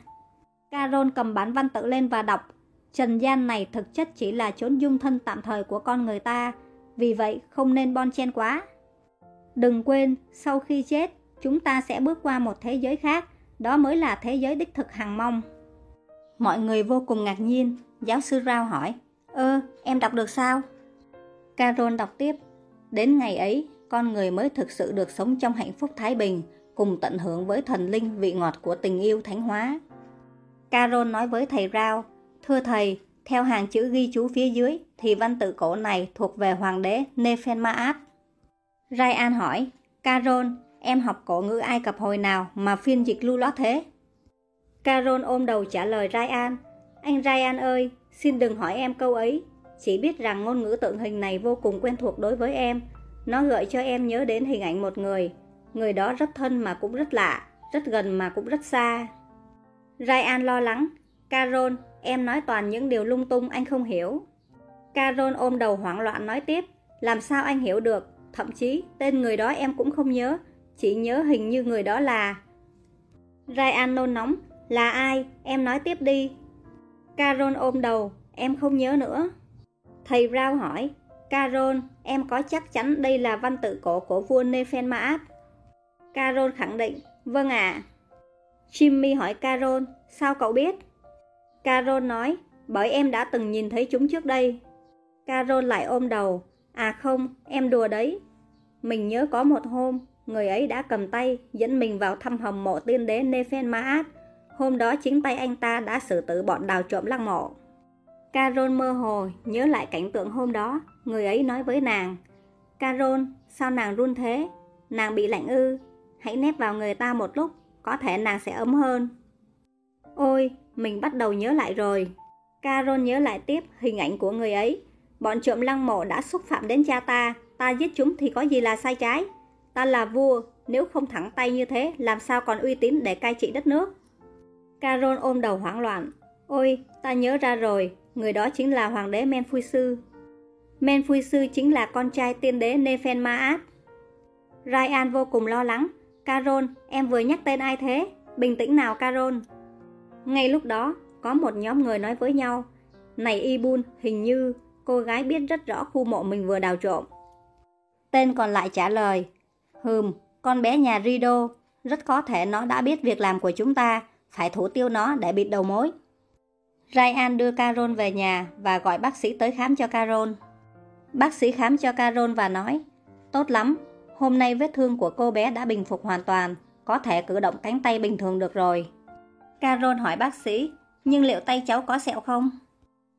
Carol cầm bản văn tự lên và đọc. Trần gian này thực chất chỉ là chốn dung thân tạm thời của con người ta, vì vậy không nên bon chen quá. Đừng quên, sau khi chết, chúng ta sẽ bước qua một thế giới khác, đó mới là thế giới đích thực hằng mong. Mọi người vô cùng ngạc nhiên, giáo sư Rao hỏi, Ơ, em đọc được sao? Carol đọc tiếp, đến ngày ấy, con người mới thực sự được sống trong hạnh phúc thái bình, cùng tận hưởng với thần linh vị ngọt của tình yêu thánh hóa. Carol nói với thầy Rao, Thưa thầy, theo hàng chữ ghi chú phía dưới thì văn tự cổ này thuộc về hoàng đế Nefermaat. Ryan hỏi, Carol, em học cổ ngữ Ai Cập hồi nào mà phiên dịch lưu lót thế? Carol ôm đầu trả lời Ryan, Anh Ryan ơi, xin đừng hỏi em câu ấy, chỉ biết rằng ngôn ngữ tượng hình này vô cùng quen thuộc đối với em. Nó gợi cho em nhớ đến hình ảnh một người. Người đó rất thân mà cũng rất lạ, rất gần mà cũng rất xa. Ryan lo lắng. Carol, em nói toàn những điều lung tung anh không hiểu. Carol ôm đầu hoảng loạn nói tiếp. Làm sao anh hiểu được? Thậm chí tên người đó em cũng không nhớ chị nhớ hình như người đó là... Ryan nôn nóng. Là ai? Em nói tiếp đi. Carol ôm đầu. Em không nhớ nữa. Thầy Rao hỏi, Carol, em có chắc chắn đây là văn tự cổ của vua Nefenmaat? Carol khẳng định, vâng ạ. Jimmy hỏi Carol, sao cậu biết? Carol nói, bởi em đã từng nhìn thấy chúng trước đây. Carol lại ôm đầu, à không, em đùa đấy. Mình nhớ có một hôm, người ấy đã cầm tay dẫn mình vào thăm hầm mộ tiên đế Nefermaat. Hôm đó chính tay anh ta đã xử tử bọn đào trộm lăng mộ. Carol mơ hồ nhớ lại cảnh tượng hôm đó, người ấy nói với nàng. Carol, sao nàng run thế? Nàng bị lạnh ư? Hãy nép vào người ta một lúc, có thể nàng sẽ ấm hơn. Ôi, mình bắt đầu nhớ lại rồi. Carol nhớ lại tiếp hình ảnh của người ấy. Bọn trộm lăng mộ đã xúc phạm đến cha ta, ta giết chúng thì có gì là sai trái. Ta là vua, nếu không thẳng tay như thế, làm sao còn uy tín để cai trị đất nước? Caron ôm đầu hoảng loạn. Ôi, ta nhớ ra rồi, người đó chính là hoàng đế Menphui Sư. Menphui Sư chính là con trai tiên đế Nefenmaat. Ryan vô cùng lo lắng. Carol, em vừa nhắc tên ai thế? Bình tĩnh nào Carol. Ngay lúc đó, có một nhóm người nói với nhau. Này Ibun, hình như cô gái biết rất rõ khu mộ mình vừa đào trộm. Tên còn lại trả lời. Hừm, con bé nhà Rido, rất có thể nó đã biết việc làm của chúng ta, phải thủ tiêu nó để bịt đầu mối. Ryan đưa Carol về nhà và gọi bác sĩ tới khám cho Carol. Bác sĩ khám cho Carol và nói, tốt lắm, hôm nay vết thương của cô bé đã bình phục hoàn toàn, có thể cử động cánh tay bình thường được rồi. Carol hỏi bác sĩ, nhưng liệu tay cháu có sẹo không?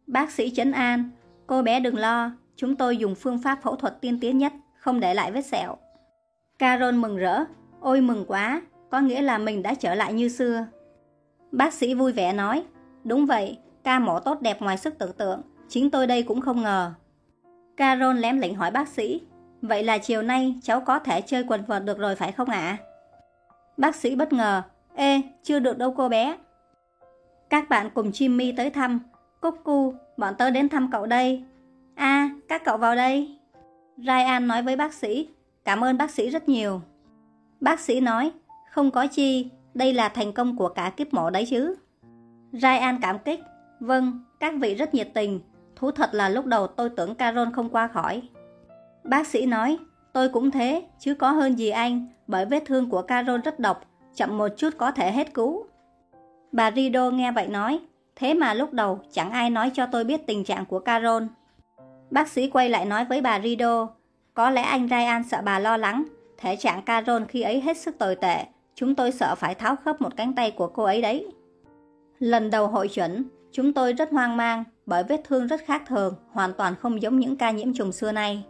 Bác sĩ chấn an, cô bé đừng lo, chúng tôi dùng phương pháp phẫu thuật tiên tiến nhất, không để lại vết sẹo. Carol mừng rỡ, ôi mừng quá, có nghĩa là mình đã trở lại như xưa. Bác sĩ vui vẻ nói, Đúng vậy, ca mổ tốt đẹp ngoài sức tưởng tượng, chính tôi đây cũng không ngờ. Carol lém lĩnh hỏi bác sĩ, vậy là chiều nay cháu có thể chơi quần vợt được rồi phải không ạ? Bác sĩ bất ngờ, ê, chưa được đâu cô bé. Các bạn cùng Jimmy tới thăm, Cúc cu, bọn tớ đến thăm cậu đây. À, các cậu vào đây. Ryan nói với bác sĩ, cảm ơn bác sĩ rất nhiều. Bác sĩ nói, không có chi, đây là thành công của cả kiếp mổ đấy chứ. Ryan cảm kích, vâng, các vị rất nhiệt tình, thú thật là lúc đầu tôi tưởng Carol không qua khỏi. Bác sĩ nói, tôi cũng thế, chứ có hơn gì anh, bởi vết thương của Carol rất độc, chậm một chút có thể hết cứu. Bà Rido nghe vậy nói, thế mà lúc đầu chẳng ai nói cho tôi biết tình trạng của Carol. Bác sĩ quay lại nói với bà Rido, có lẽ anh Ryan sợ bà lo lắng, thể trạng Carol khi ấy hết sức tồi tệ, chúng tôi sợ phải tháo khớp một cánh tay của cô ấy đấy. Lần đầu hội chuẩn, chúng tôi rất hoang mang bởi vết thương rất khác thường, hoàn toàn không giống những ca nhiễm trùng xưa nay.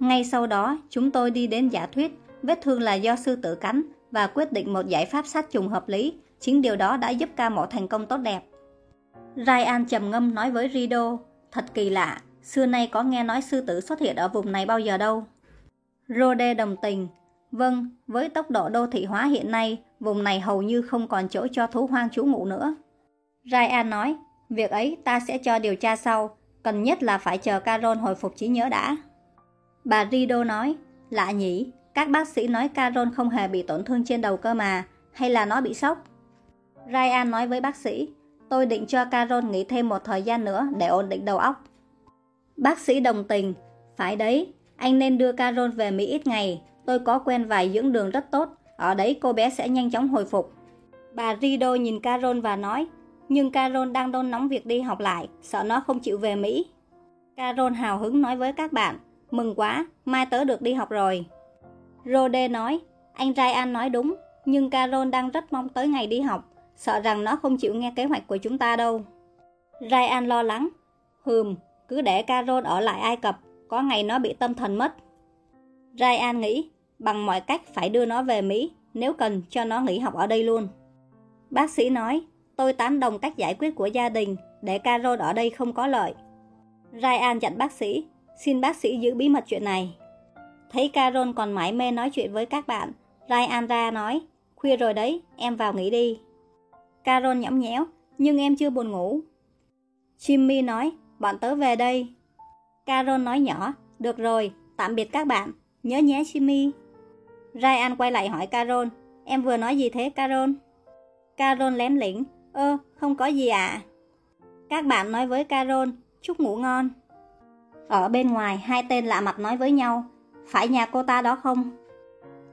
Ngay sau đó, chúng tôi đi đến giả thuyết vết thương là do sư tử cắn và quyết định một giải pháp sát trùng hợp lý. Chính điều đó đã giúp ca mổ thành công tốt đẹp. Ryan trầm ngâm nói với Rido, thật kỳ lạ, xưa nay có nghe nói sư tử xuất hiện ở vùng này bao giờ đâu. Rode đồng tình, vâng, với tốc độ đô thị hóa hiện nay, vùng này hầu như không còn chỗ cho thú hoang trú ngụ nữa. Ryan nói, việc ấy ta sẽ cho điều tra sau, cần nhất là phải chờ Carol hồi phục trí nhớ đã. Bà Rido nói, lạ nhỉ, các bác sĩ nói Carol không hề bị tổn thương trên đầu cơ mà, hay là nó bị sốc? Ryan nói với bác sĩ, tôi định cho Carol nghỉ thêm một thời gian nữa để ổn định đầu óc. Bác sĩ đồng tình, phải đấy, anh nên đưa Carol về Mỹ ít ngày, tôi có quen vài dưỡng đường rất tốt, ở đấy cô bé sẽ nhanh chóng hồi phục. Bà Rido nhìn Carol và nói, nhưng Carol đang đôn nóng việc đi học lại, sợ nó không chịu về Mỹ. Carol hào hứng nói với các bạn, mừng quá, mai tớ được đi học rồi. Rode nói, anh Ryan nói đúng, nhưng Carol đang rất mong tới ngày đi học, sợ rằng nó không chịu nghe kế hoạch của chúng ta đâu. Ryan lo lắng, hừm, cứ để Carol ở lại Ai Cập, có ngày nó bị tâm thần mất. Ryan nghĩ, bằng mọi cách phải đưa nó về Mỹ, nếu cần cho nó nghỉ học ở đây luôn. Bác sĩ nói, tôi tán đồng cách giải quyết của gia đình, để Carol ở đây không có lợi. Ryan dặn bác sĩ, xin bác sĩ giữ bí mật chuyện này. Thấy Carol còn mãi mê nói chuyện với các bạn, Ryan ra nói, khuya rồi đấy, em vào nghỉ đi. Carol nhõng nhẽo, nhưng em chưa buồn ngủ. Jimmy nói, bọn tớ về đây. Carol nói nhỏ, được rồi, tạm biệt các bạn, nhớ nhé Jimmy. Ryan quay lại hỏi Carol, em vừa nói gì thế Carol? Carol lém lĩnh, ơ, không có gì ạ. À? Các bạn nói với Carol, chúc ngủ ngon. Ở bên ngoài, hai tên lạ mặt nói với nhau, phải nhà cô ta đó không?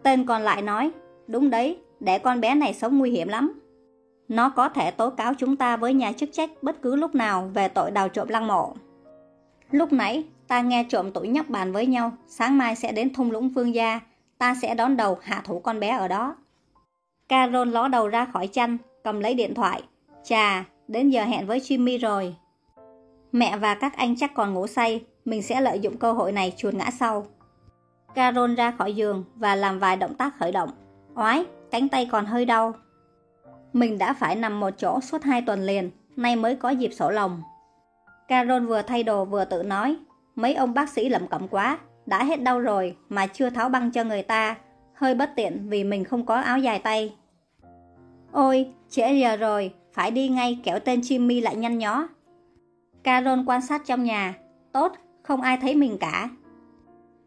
Tên còn lại nói, đúng đấy, để con bé này sống nguy hiểm lắm. Nó có thể tố cáo chúng ta với nhà chức trách bất cứ lúc nào về tội đào trộm lăng mộ. Lúc nãy, ta nghe trộm tụi nhóc bàn với nhau, sáng mai sẽ đến thung lũng vương gia, ta sẽ đón đầu hạ thủ con bé ở đó. Carol ló đầu ra khỏi chăn, cầm lấy điện thoại. Chà, đến giờ hẹn với Jimmy rồi. Mẹ và các anh chắc còn ngủ say, mình sẽ lợi dụng cơ hội này chuồn ngã sau. Carol ra khỏi giường và làm vài động tác khởi động. Oái, cánh tay còn hơi đau. Mình đã phải nằm một chỗ suốt hai tuần liền, nay mới có dịp sổ lòng. Carol vừa thay đồ vừa tự nói, mấy ông bác sĩ lẩm cẩm quá, đã hết đau rồi mà chưa tháo băng cho người ta, hơi bất tiện vì mình không có áo dài tay. Ôi, trễ giờ rồi, phải đi ngay kéo tên Jimmy lại nhanh nhó. Carol quan sát trong nhà, tốt, không ai thấy mình cả.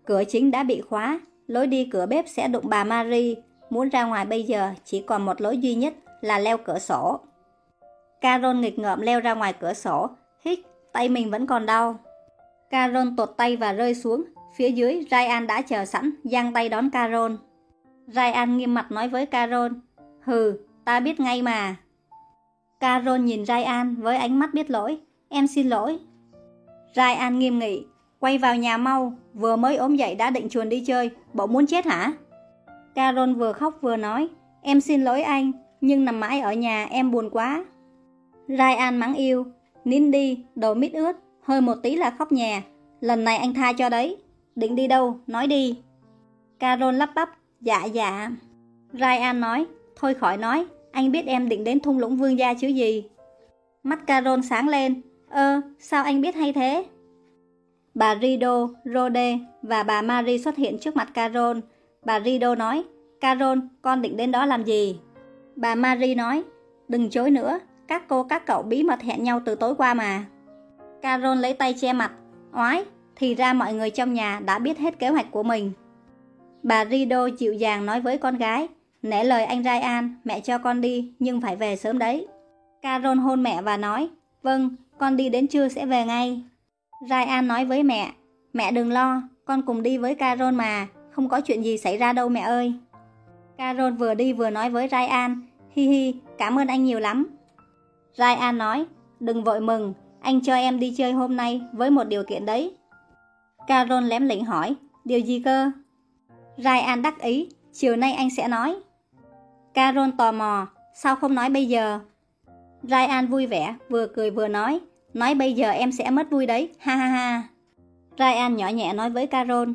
Cửa chính đã bị khóa, lối đi cửa bếp sẽ đụng bà Marie, muốn ra ngoài bây giờ chỉ còn một lối duy nhất là leo cửa sổ. Carol nghịch ngợm leo ra ngoài cửa sổ, hít, tay mình vẫn còn đau. Carol tuột tay và rơi xuống, phía dưới Ryan đã chờ sẵn, giang tay đón Carol. Ryan nghiêm mặt nói với Carol, hừ, ta biết ngay mà. Carol nhìn Ryan với ánh mắt biết lỗi, em xin lỗi. Ryan nghiêm nghị, quay vào nhà mau, vừa mới ốm dậy đã định chuồn đi chơi, bộ muốn chết hả? Carol vừa khóc vừa nói, em xin lỗi anh, nhưng nằm mãi ở nhà em buồn quá. Ryan mắng yêu, nín đi, đầu mít ướt, hơi một tí là khóc nhà, lần này anh tha cho đấy. Định đi đâu, nói đi. Carol lắp bắp, dạ dạ. Ryan nói, thôi khỏi nói, anh biết em định đến thung lũng vương gia chứ gì. Mắt Carol sáng lên, ơ, sao anh biết hay thế? Bà Rido, Rode và bà Marie xuất hiện trước mặt Carol. Bà Rido nói, Carol, con định đến đó làm gì? Bà Marie nói, đừng chối nữa, các cô các cậu bí mật hẹn nhau từ tối qua mà. Carol lấy tay che mặt, oái, thì ra mọi người trong nhà đã biết hết kế hoạch của mình. Bà Rido dịu dàng nói với con gái, nể lời anh Ryan, mẹ cho con đi, nhưng phải về sớm đấy. Carol hôn mẹ và nói, vâng, con đi đến trưa sẽ về ngay. Ryan nói với mẹ, mẹ đừng lo, con cùng đi với Carol mà, không có chuyện gì xảy ra đâu mẹ ơi. Carol vừa đi vừa nói với Ryan, hi hi, cảm ơn anh nhiều lắm. Ryan nói, đừng vội mừng, anh cho em đi chơi hôm nay với một điều kiện đấy. Carol lém lĩnh hỏi, điều gì cơ? Ryan đắc ý, chiều nay anh sẽ nói. Carol tò mò, sao không nói bây giờ? Ryan vui vẻ, vừa cười vừa nói, nói bây giờ em sẽ mất vui đấy, ha ha ha. Ryan nhỏ nhẹ nói với Carol,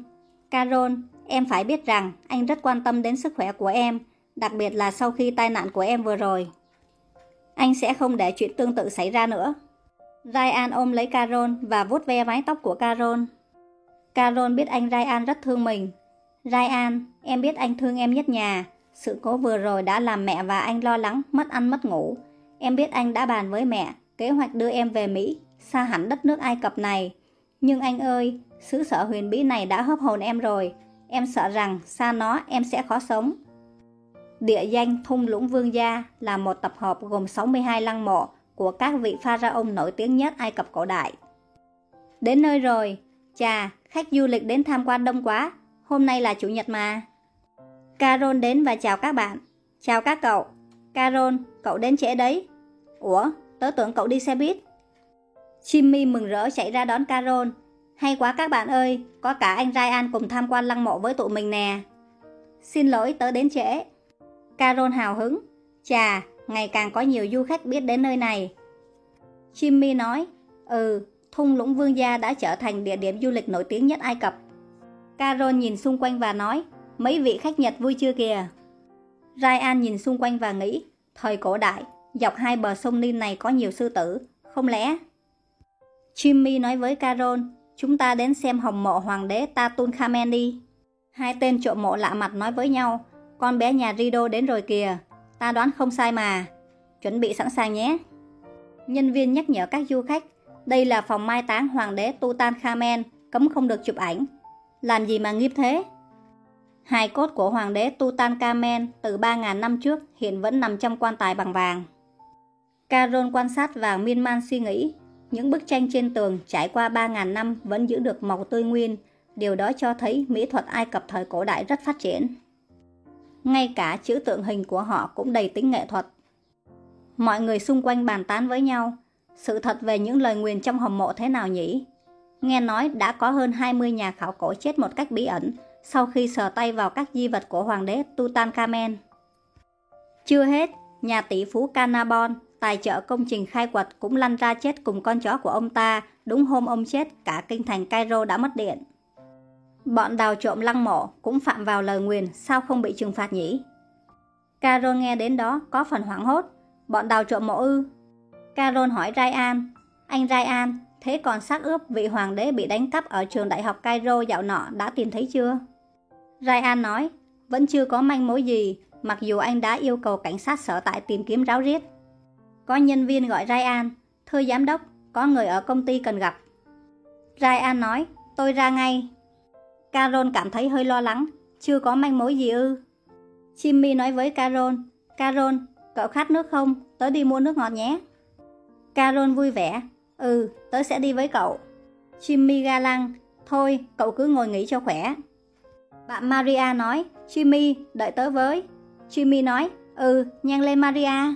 Carol, em phải biết rằng anh rất quan tâm đến sức khỏe của em, đặc biệt là sau khi tai nạn của em vừa rồi. Anh sẽ không để chuyện tương tự xảy ra nữa. Ryan ôm lấy Carol và vuốt ve mái tóc của Carol. Carol biết anh Ryan rất thương mình. Ryan, em biết anh thương em nhất nhà. Sự cố vừa rồi đã làm mẹ và anh lo lắng, mất ăn mất ngủ. Em biết anh đã bàn với mẹ, kế hoạch đưa em về Mỹ, xa hẳn đất nước Ai Cập này. Nhưng anh ơi, xứ sở huyền bí này đã hấp hồn em rồi. Em sợ rằng xa nó em sẽ khó sống. Địa danh Thung Lũng Vương Gia là một tập hợp gồm 62 lăng mộ của các vị pharaoh nổi tiếng nhất Ai Cập cổ đại. Đến nơi rồi, chà, khách du lịch đến tham quan đông quá, hôm nay là chủ nhật mà. Carol đến và chào các bạn. Chào các cậu. Carol, cậu đến trễ đấy. Ủa, tớ tưởng cậu đi xe buýt. Jimmy mừng rỡ chạy ra đón Carol. Hay quá các bạn ơi, có cả anh Ryan cùng tham quan lăng mộ với tụi mình nè. Xin lỗi tớ đến trễ. Carol hào hứng. Chà, ngày càng có nhiều du khách biết đến nơi này. Jimmy nói, ừ, thung lũng vương gia đã trở thành địa điểm du lịch nổi tiếng nhất Ai Cập. Carol nhìn xung quanh và nói, mấy vị khách Nhật vui chưa kìa. Ryan nhìn xung quanh và nghĩ, thời cổ đại, dọc hai bờ sông Nin này có nhiều sư tử, không lẽ? Jimmy nói với Carol, chúng ta đến xem hồng mộ hoàng đế Tutankhamen đi. Hai tên trộm mộ lạ mặt nói với nhau, con bé nhà Rido đến rồi kìa, ta đoán không sai mà, chuẩn bị sẵn sàng nhé. Nhân viên nhắc nhở các du khách, đây là phòng mai táng hoàng đế Tutankhamen, cấm không được chụp ảnh. Làm gì mà nghiêm thế? Hài cốt của hoàng đế Tutankhamen từ 3.000 năm trước hiện vẫn nằm trong quan tài bằng vàng. Carol quan sát và miên man suy nghĩ. Những bức tranh trên tường trải qua 3.000 năm vẫn giữ được màu tươi nguyên. Điều đó cho thấy mỹ thuật Ai Cập thời cổ đại rất phát triển. Ngay cả chữ tượng hình của họ cũng đầy tính nghệ thuật. Mọi người xung quanh bàn tán với nhau. Sự thật về những lời nguyền trong hầm mộ thế nào nhỉ? Nghe nói đã có hơn 20 nhà khảo cổ chết một cách bí ẩn sau khi sờ tay vào các di vật của hoàng đế Tutankhamen. Chưa hết, nhà tỷ phú Canabon, tài trợ công trình khai quật cũng lăn ra chết cùng con chó của ông ta, đúng hôm ông chết cả kinh thành Cairo đã mất điện. Bọn đào trộm lăng mộ cũng phạm vào lời nguyền, sao không bị trừng phạt nhỉ? Carol nghe đến đó có phần hoảng hốt, bọn đào trộm mộ ư? Carol hỏi Ryan, anh Ryan, thế còn xác ướp vị hoàng đế bị đánh cắp ở trường đại học Cairo dạo nọ đã tìm thấy chưa? Ryan nói, vẫn chưa có manh mối gì, mặc dù anh đã yêu cầu cảnh sát sở tại tìm kiếm ráo riết. Có nhân viên gọi Ryan, thưa giám đốc, có người ở công ty cần gặp. Ryan nói, tôi ra ngay. Carol cảm thấy hơi lo lắng, chưa có manh mối gì ư. Jimmy nói với Carol, Carol, cậu khát nước không? Tớ đi mua nước ngọt nhé. Carol vui vẻ, ừ, tớ sẽ đi với cậu. Jimmy ga lăng, thôi, cậu cứ ngồi nghỉ cho khỏe. Bạn Maria nói, Jimmy, đợi tớ với. Jimmy nói, ừ, nhanh lên Maria.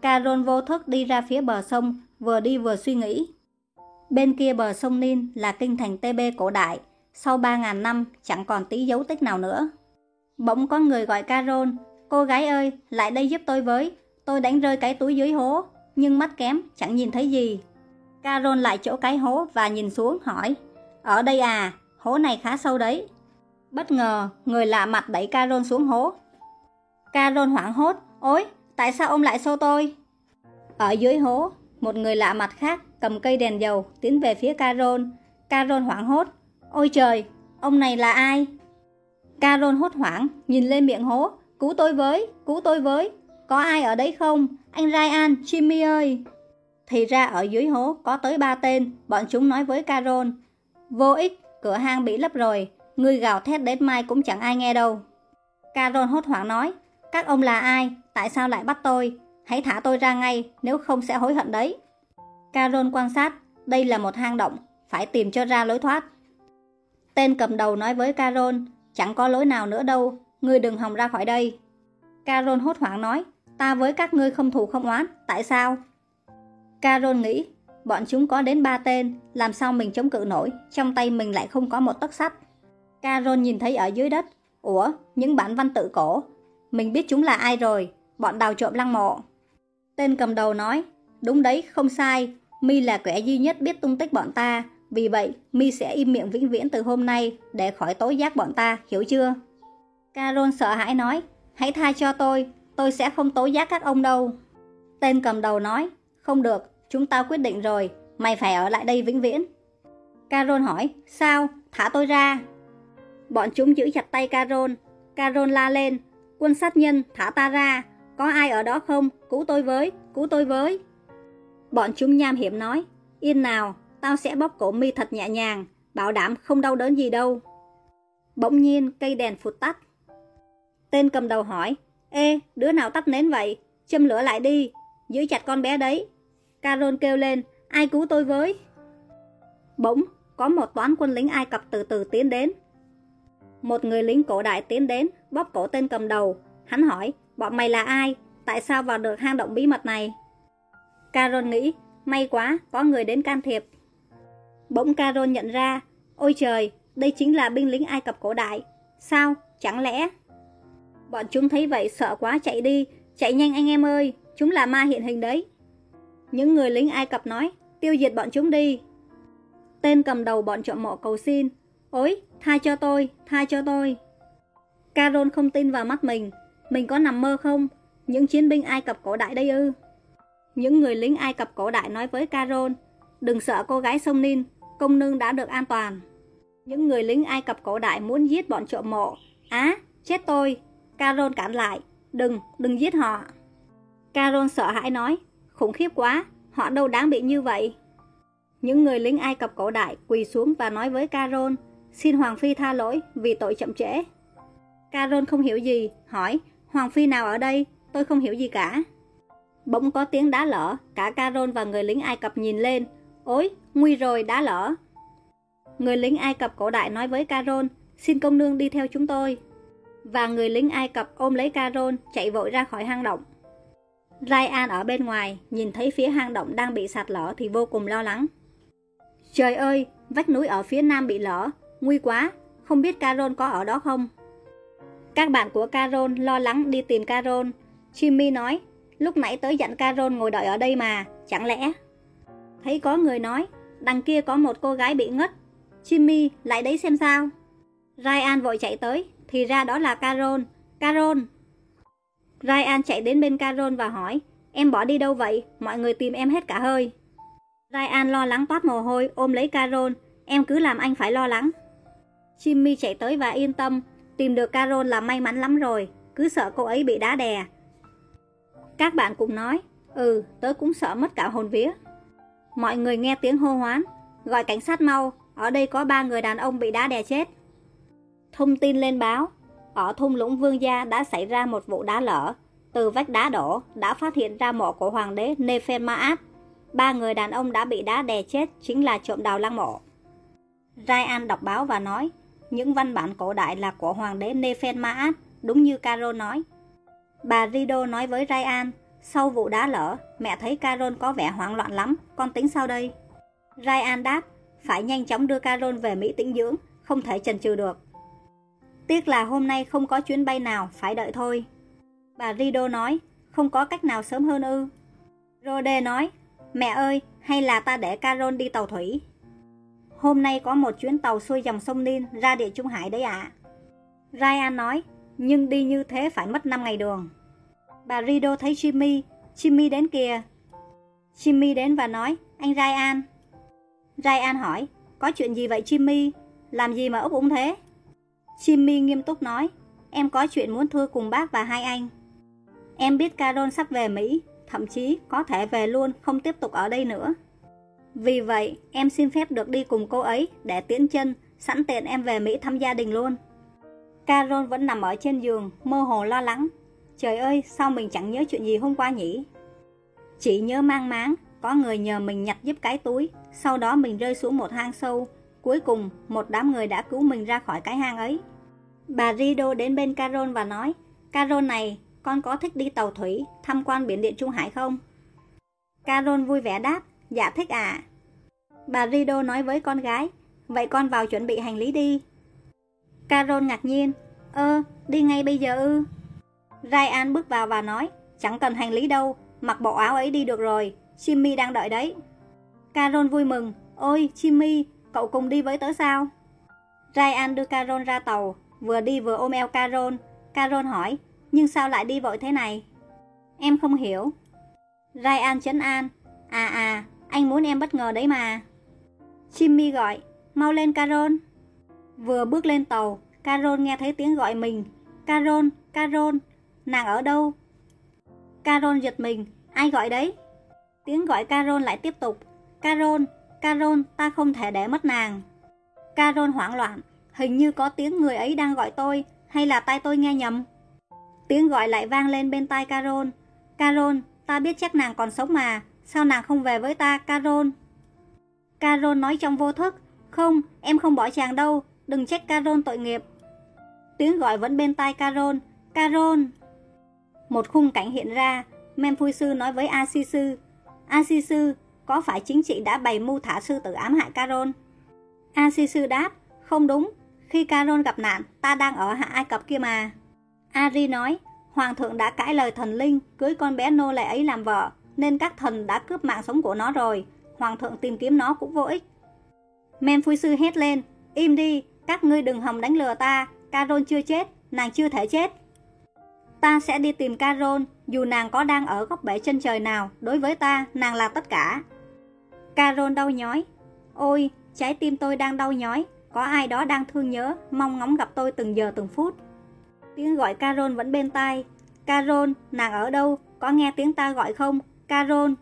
Carol vô thức đi ra phía bờ sông, vừa đi vừa suy nghĩ. Bên kia bờ sông Nin là kinh thành TB cổ đại, sau 3.000 năm chẳng còn tí dấu tích nào nữa. Bỗng có người gọi Carol, cô gái ơi, lại đây giúp tôi với, tôi đánh rơi cái túi dưới hố, nhưng mắt kém, chẳng nhìn thấy gì. Carol lại chỗ cái hố và nhìn xuống hỏi, ở đây à, hố này khá sâu đấy. Bất ngờ, người lạ mặt đẩy Carol xuống hố. Carol hoảng hốt, ôi, tại sao ông lại xô tôi? Ở dưới hố, một người lạ mặt khác cầm cây đèn dầu tiến về phía Carol. Carol hoảng hốt, ôi trời, ông này là ai? Carol hốt hoảng, nhìn lên miệng hố, cứu tôi với, cứu tôi với, có ai ở đấy không? Anh Ryan, Jimmy ơi! Thì ra ở dưới hố có tới ba tên, bọn chúng nói với Carol. Vô ích, cửa hang bị lấp rồi, Ngươi gào thét đến mai cũng chẳng ai nghe đâu. Carol hốt hoảng nói, các ông là ai? Tại sao lại bắt tôi? Hãy thả tôi ra ngay, nếu không sẽ hối hận đấy. Carol quan sát, đây là một hang động, phải tìm cho ra lối thoát. Tên cầm đầu nói với Carol, chẳng có lối nào nữa đâu, ngươi đừng hòng ra khỏi đây. Carol hốt hoảng nói, ta với các ngươi không thù không oán, tại sao? Carol nghĩ, bọn chúng có đến ba tên, làm sao mình chống cự nổi, trong tay mình lại không có một tấc sắt. Carol nhìn thấy ở dưới đất, ủa, những bản văn tự cổ, mình biết chúng là ai rồi, bọn đào trộm lăng mộ. Tên cầm đầu nói, đúng đấy, không sai, mi là kẻ duy nhất biết tung tích bọn ta, vì vậy mi sẽ im miệng vĩnh viễn từ hôm nay để khỏi tối giác bọn ta, hiểu chưa? Carol sợ hãi nói, hãy tha cho tôi, tôi sẽ không tối giác các ông đâu. Tên cầm đầu nói, không được, chúng ta quyết định rồi, mày phải ở lại đây vĩnh viễn. Carol hỏi, sao, thả tôi ra. Bọn chúng giữ chặt tay Carol, Carol la lên, quân sát nhân, thả ta ra, có ai ở đó không, cứu tôi với, cứu tôi với. Bọn chúng nham hiểm nói, yên nào, tao sẽ bóp cổ mi thật nhẹ nhàng, bảo đảm không đau đớn gì đâu. Bỗng nhiên cây đèn phụt tắt. Tên cầm đầu hỏi, ê, đứa nào tắt nến vậy, châm lửa lại đi, giữ chặt con bé đấy. Carol kêu lên, ai cứu tôi với? Bỗng, có một toán quân lính Ai Cập từ từ tiến đến. Một người lính cổ đại tiến đến, bóp cổ tên cầm đầu. Hắn hỏi, bọn mày là ai? Tại sao vào được hang động bí mật này? Carol nghĩ, may quá, có người đến can thiệp. Bỗng Carol nhận ra, ôi trời, đây chính là binh lính Ai Cập cổ đại. Sao? Chẳng lẽ? Bọn chúng thấy vậy sợ quá chạy đi, chạy nhanh anh em ơi, chúng là ma hiện hình đấy. Những người lính Ai Cập nói, tiêu diệt bọn chúng đi. Tên cầm đầu bọn trộm mộ cầu xin, ôi, tha cho tôi, tha cho tôi. Carol không tin vào mắt mình, mình có nằm mơ không? Những chiến binh Ai Cập cổ đại đây ư? Những người lính Ai Cập cổ đại nói với Carol, đừng sợ cô gái sông Nin, công nương đã được an toàn. Những người lính Ai Cập cổ đại muốn giết bọn trộm mộ. Á, chết tôi. Carol cản lại, đừng, đừng giết họ. Carol sợ hãi nói, khủng khiếp quá, họ đâu đáng bị như vậy. Những người lính Ai Cập cổ đại quỳ xuống và nói với Carol, xin Hoàng Phi tha lỗi vì tội chậm trễ. Carol không hiểu gì, hỏi, Hoàng Phi nào ở đây, tôi không hiểu gì cả. Bỗng có tiếng đá lở, cả Caron và người lính Ai Cập nhìn lên. Ôi, nguy rồi, đá lở. Người lính Ai Cập cổ đại nói với Caron: xin công nương đi theo chúng tôi. Và người lính Ai Cập ôm lấy Caron chạy vội ra khỏi hang động. Ryan ở bên ngoài, nhìn thấy phía hang động đang bị sạt lở thì vô cùng lo lắng. Trời ơi, vách núi ở phía nam bị lở, nguy quá, không biết Caron có ở đó không? Các bạn của Carol lo lắng đi tìm Carol. Jimmy nói, lúc nãy tới dặn Carol ngồi đợi ở đây mà, chẳng lẽ? Thấy có người nói, đằng kia có một cô gái bị ngất. Jimmy, lại đấy xem sao. Ryan vội chạy tới, thì ra đó là Carol. Carol! Ryan chạy đến bên Carol và hỏi, em bỏ đi đâu vậy? Mọi người tìm em hết cả hơi. Ryan lo lắng toát mồ hôi, ôm lấy Carol. Em cứ làm anh phải lo lắng. Jimmy chạy tới và yên tâm, tìm được Carol là may mắn lắm rồi, cứ sợ cô ấy bị đá đè. Các bạn cũng nói, ừ, tớ cũng sợ mất cả hồn vía. Mọi người nghe tiếng hô hoán, gọi cảnh sát mau, ở đây có ba người đàn ông bị đá đè chết. Thông tin lên báo, ở thung lũng Vương Gia đã xảy ra một vụ đá lở. Từ vách đá đổ đã phát hiện ra mộ của hoàng đế Nefermaat. Ba người đàn ông đã bị đá đè chết chính là trộm đào lăng mộ. Ryan đọc báo và nói, những văn bản cổ đại là của hoàng đế Nefermaat, đúng như Carol nói. Bà Rido nói với Ryan, sau vụ đá lở, mẹ thấy Carol có vẻ hoảng loạn lắm, con tính sao đây? Ryan đáp, phải nhanh chóng đưa Carol về Mỹ tĩnh dưỡng, không thể chần chừ được. Tiếc là hôm nay không có chuyến bay nào, phải đợi thôi. Bà Rido nói, không có cách nào sớm hơn ư. Rode nói, mẹ ơi, hay là ta để Carol đi tàu thủy? Hôm nay có một chuyến tàu xuôi dòng sông Nin ra địa Trung Hải đấy ạ. À. Ryan nói, nhưng đi như thế phải mất 5 ngày đường. Bà Rido thấy Jimmy, Jimmy đến kìa. Jimmy đến và nói, anh Ryan. Ryan hỏi, có chuyện gì vậy Jimmy? Làm gì mà ấp úng thế? Jimmy nghiêm túc nói, em có chuyện muốn thưa cùng bác và hai anh. Em biết Carol sắp về Mỹ, thậm chí có thể về luôn, không tiếp tục ở đây nữa. Vì vậy, em xin phép được đi cùng cô ấy để tiễn chân, sẵn tiện em về Mỹ thăm gia đình luôn. Carol vẫn nằm ở trên giường, mơ hồ lo lắng. Trời ơi, sao mình chẳng nhớ chuyện gì hôm qua nhỉ? Chỉ nhớ mang máng, có người nhờ mình nhặt giúp cái túi, sau đó mình rơi xuống một hang sâu. Cuối cùng, một đám người đã cứu mình ra khỏi cái hang ấy. Bà Rido đến bên Carol và nói, Carol này, con có thích đi tàu thủy, tham quan biển Điện Trung Hải không? Carol vui vẻ đáp, dạ thích ạ. Bà Rido nói với con gái, vậy con vào chuẩn bị hành lý đi. Carol ngạc nhiên, ơ, đi ngay bây giờ ư? Ryan bước vào và nói, chẳng cần hành lý đâu, mặc bộ áo ấy đi được rồi, Jimmy đang đợi đấy. Carol vui mừng, ôi Jimmy, cậu cùng đi với tớ sao? Ryan đưa Carol ra tàu, vừa đi vừa ôm eo Carol. Carol hỏi, nhưng sao lại đi vội thế này? Em không hiểu. Ryan chấn an, à à, anh muốn em bất ngờ đấy mà. Jimmy gọi, mau lên Carol. Vừa bước lên tàu, Carol nghe thấy tiếng gọi mình. Carol, Carol, nàng ở đâu? Carol giật mình, ai gọi đấy? Tiếng gọi Carol lại tiếp tục. Carol, Carol, ta không thể để mất nàng. Carol hoảng loạn, hình như có tiếng người ấy đang gọi tôi, hay là tai tôi nghe nhầm? Tiếng gọi lại vang lên bên tai Carol. Carol, ta biết chắc nàng còn sống mà, sao nàng không về với ta, Carol? Carol nói trong vô thức, không, em không bỏ chàng đâu, đừng trách Carol tội nghiệp. Tiếng gọi vẫn bên tai Carol, Carol. Một khung cảnh hiện ra, sư nói với Asisu. Asisu, sư, sư, có phải chính trị đã bày mưu thả sư tử ám hại Carol? Asisu sư đáp, không đúng, khi Carol gặp nạn, ta đang ở hạ Ai Cập kia mà. Ari nói, Hoàng thượng đã cãi lời thần linh, cưới con bé nô lệ ấy làm vợ, nên các thần đã cướp mạng sống của nó rồi. Hoàng thượng tìm kiếm nó cũng vô ích. Men phui sư hét lên, im đi, các ngươi đừng hòng đánh lừa ta, Carol chưa chết, nàng chưa thể chết. Ta sẽ đi tìm Carol, dù nàng có đang ở góc bể chân trời nào, đối với ta, nàng là tất cả. Carol đau nhói. Ôi, trái tim tôi đang đau nhói, có ai đó đang thương nhớ, mong ngóng gặp tôi từng giờ từng phút. Tiếng gọi Carol vẫn bên tai. Carol, nàng ở đâu? Có nghe tiếng ta gọi không? Carol.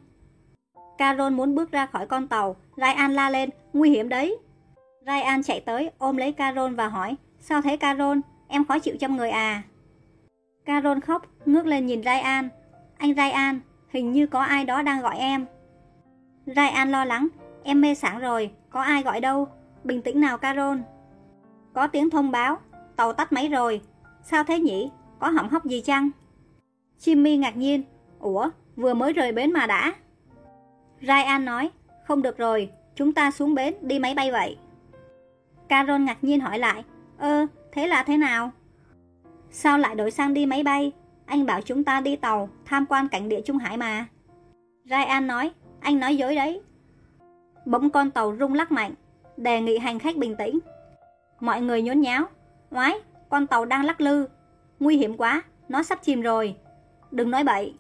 Carol muốn bước ra khỏi con tàu. Ryan la lên, nguy hiểm đấy. Ryan chạy tới, ôm lấy Carol và hỏi, sao thế Carol? Em khó chịu trong người à? Carol khóc, ngước lên nhìn Ryan. Anh Ryan, hình như có ai đó đang gọi em. Ryan lo lắng, em mê sảng rồi, có ai gọi đâu. Bình tĩnh nào Carol. Có tiếng thông báo, tàu tắt máy rồi, Sao thế nhỉ? Có hỏng hóc gì chăng? Jimmy ngạc nhiên. Ủa, vừa mới rời bến mà đã. Ryan nói, không được rồi, chúng ta xuống bến đi máy bay vậy. Carol ngạc nhiên hỏi lại, ơ, thế là thế nào? Sao lại đổi sang đi máy bay? Anh bảo chúng ta đi tàu, tham quan cảnh địa Trung Hải mà. Ryan nói, anh nói dối đấy. Bỗng con tàu rung lắc mạnh, đề nghị hành khách bình tĩnh. Mọi người nhốn nháo, ngoái, con tàu đang lắc lư. Nguy hiểm quá, nó sắp chìm rồi. Đừng nói bậy.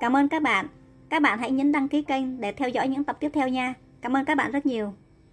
Cảm ơn các bạn. Các bạn hãy nhấn đăng ký kênh để theo dõi những tập tiếp theo nha. Cảm ơn các bạn rất nhiều.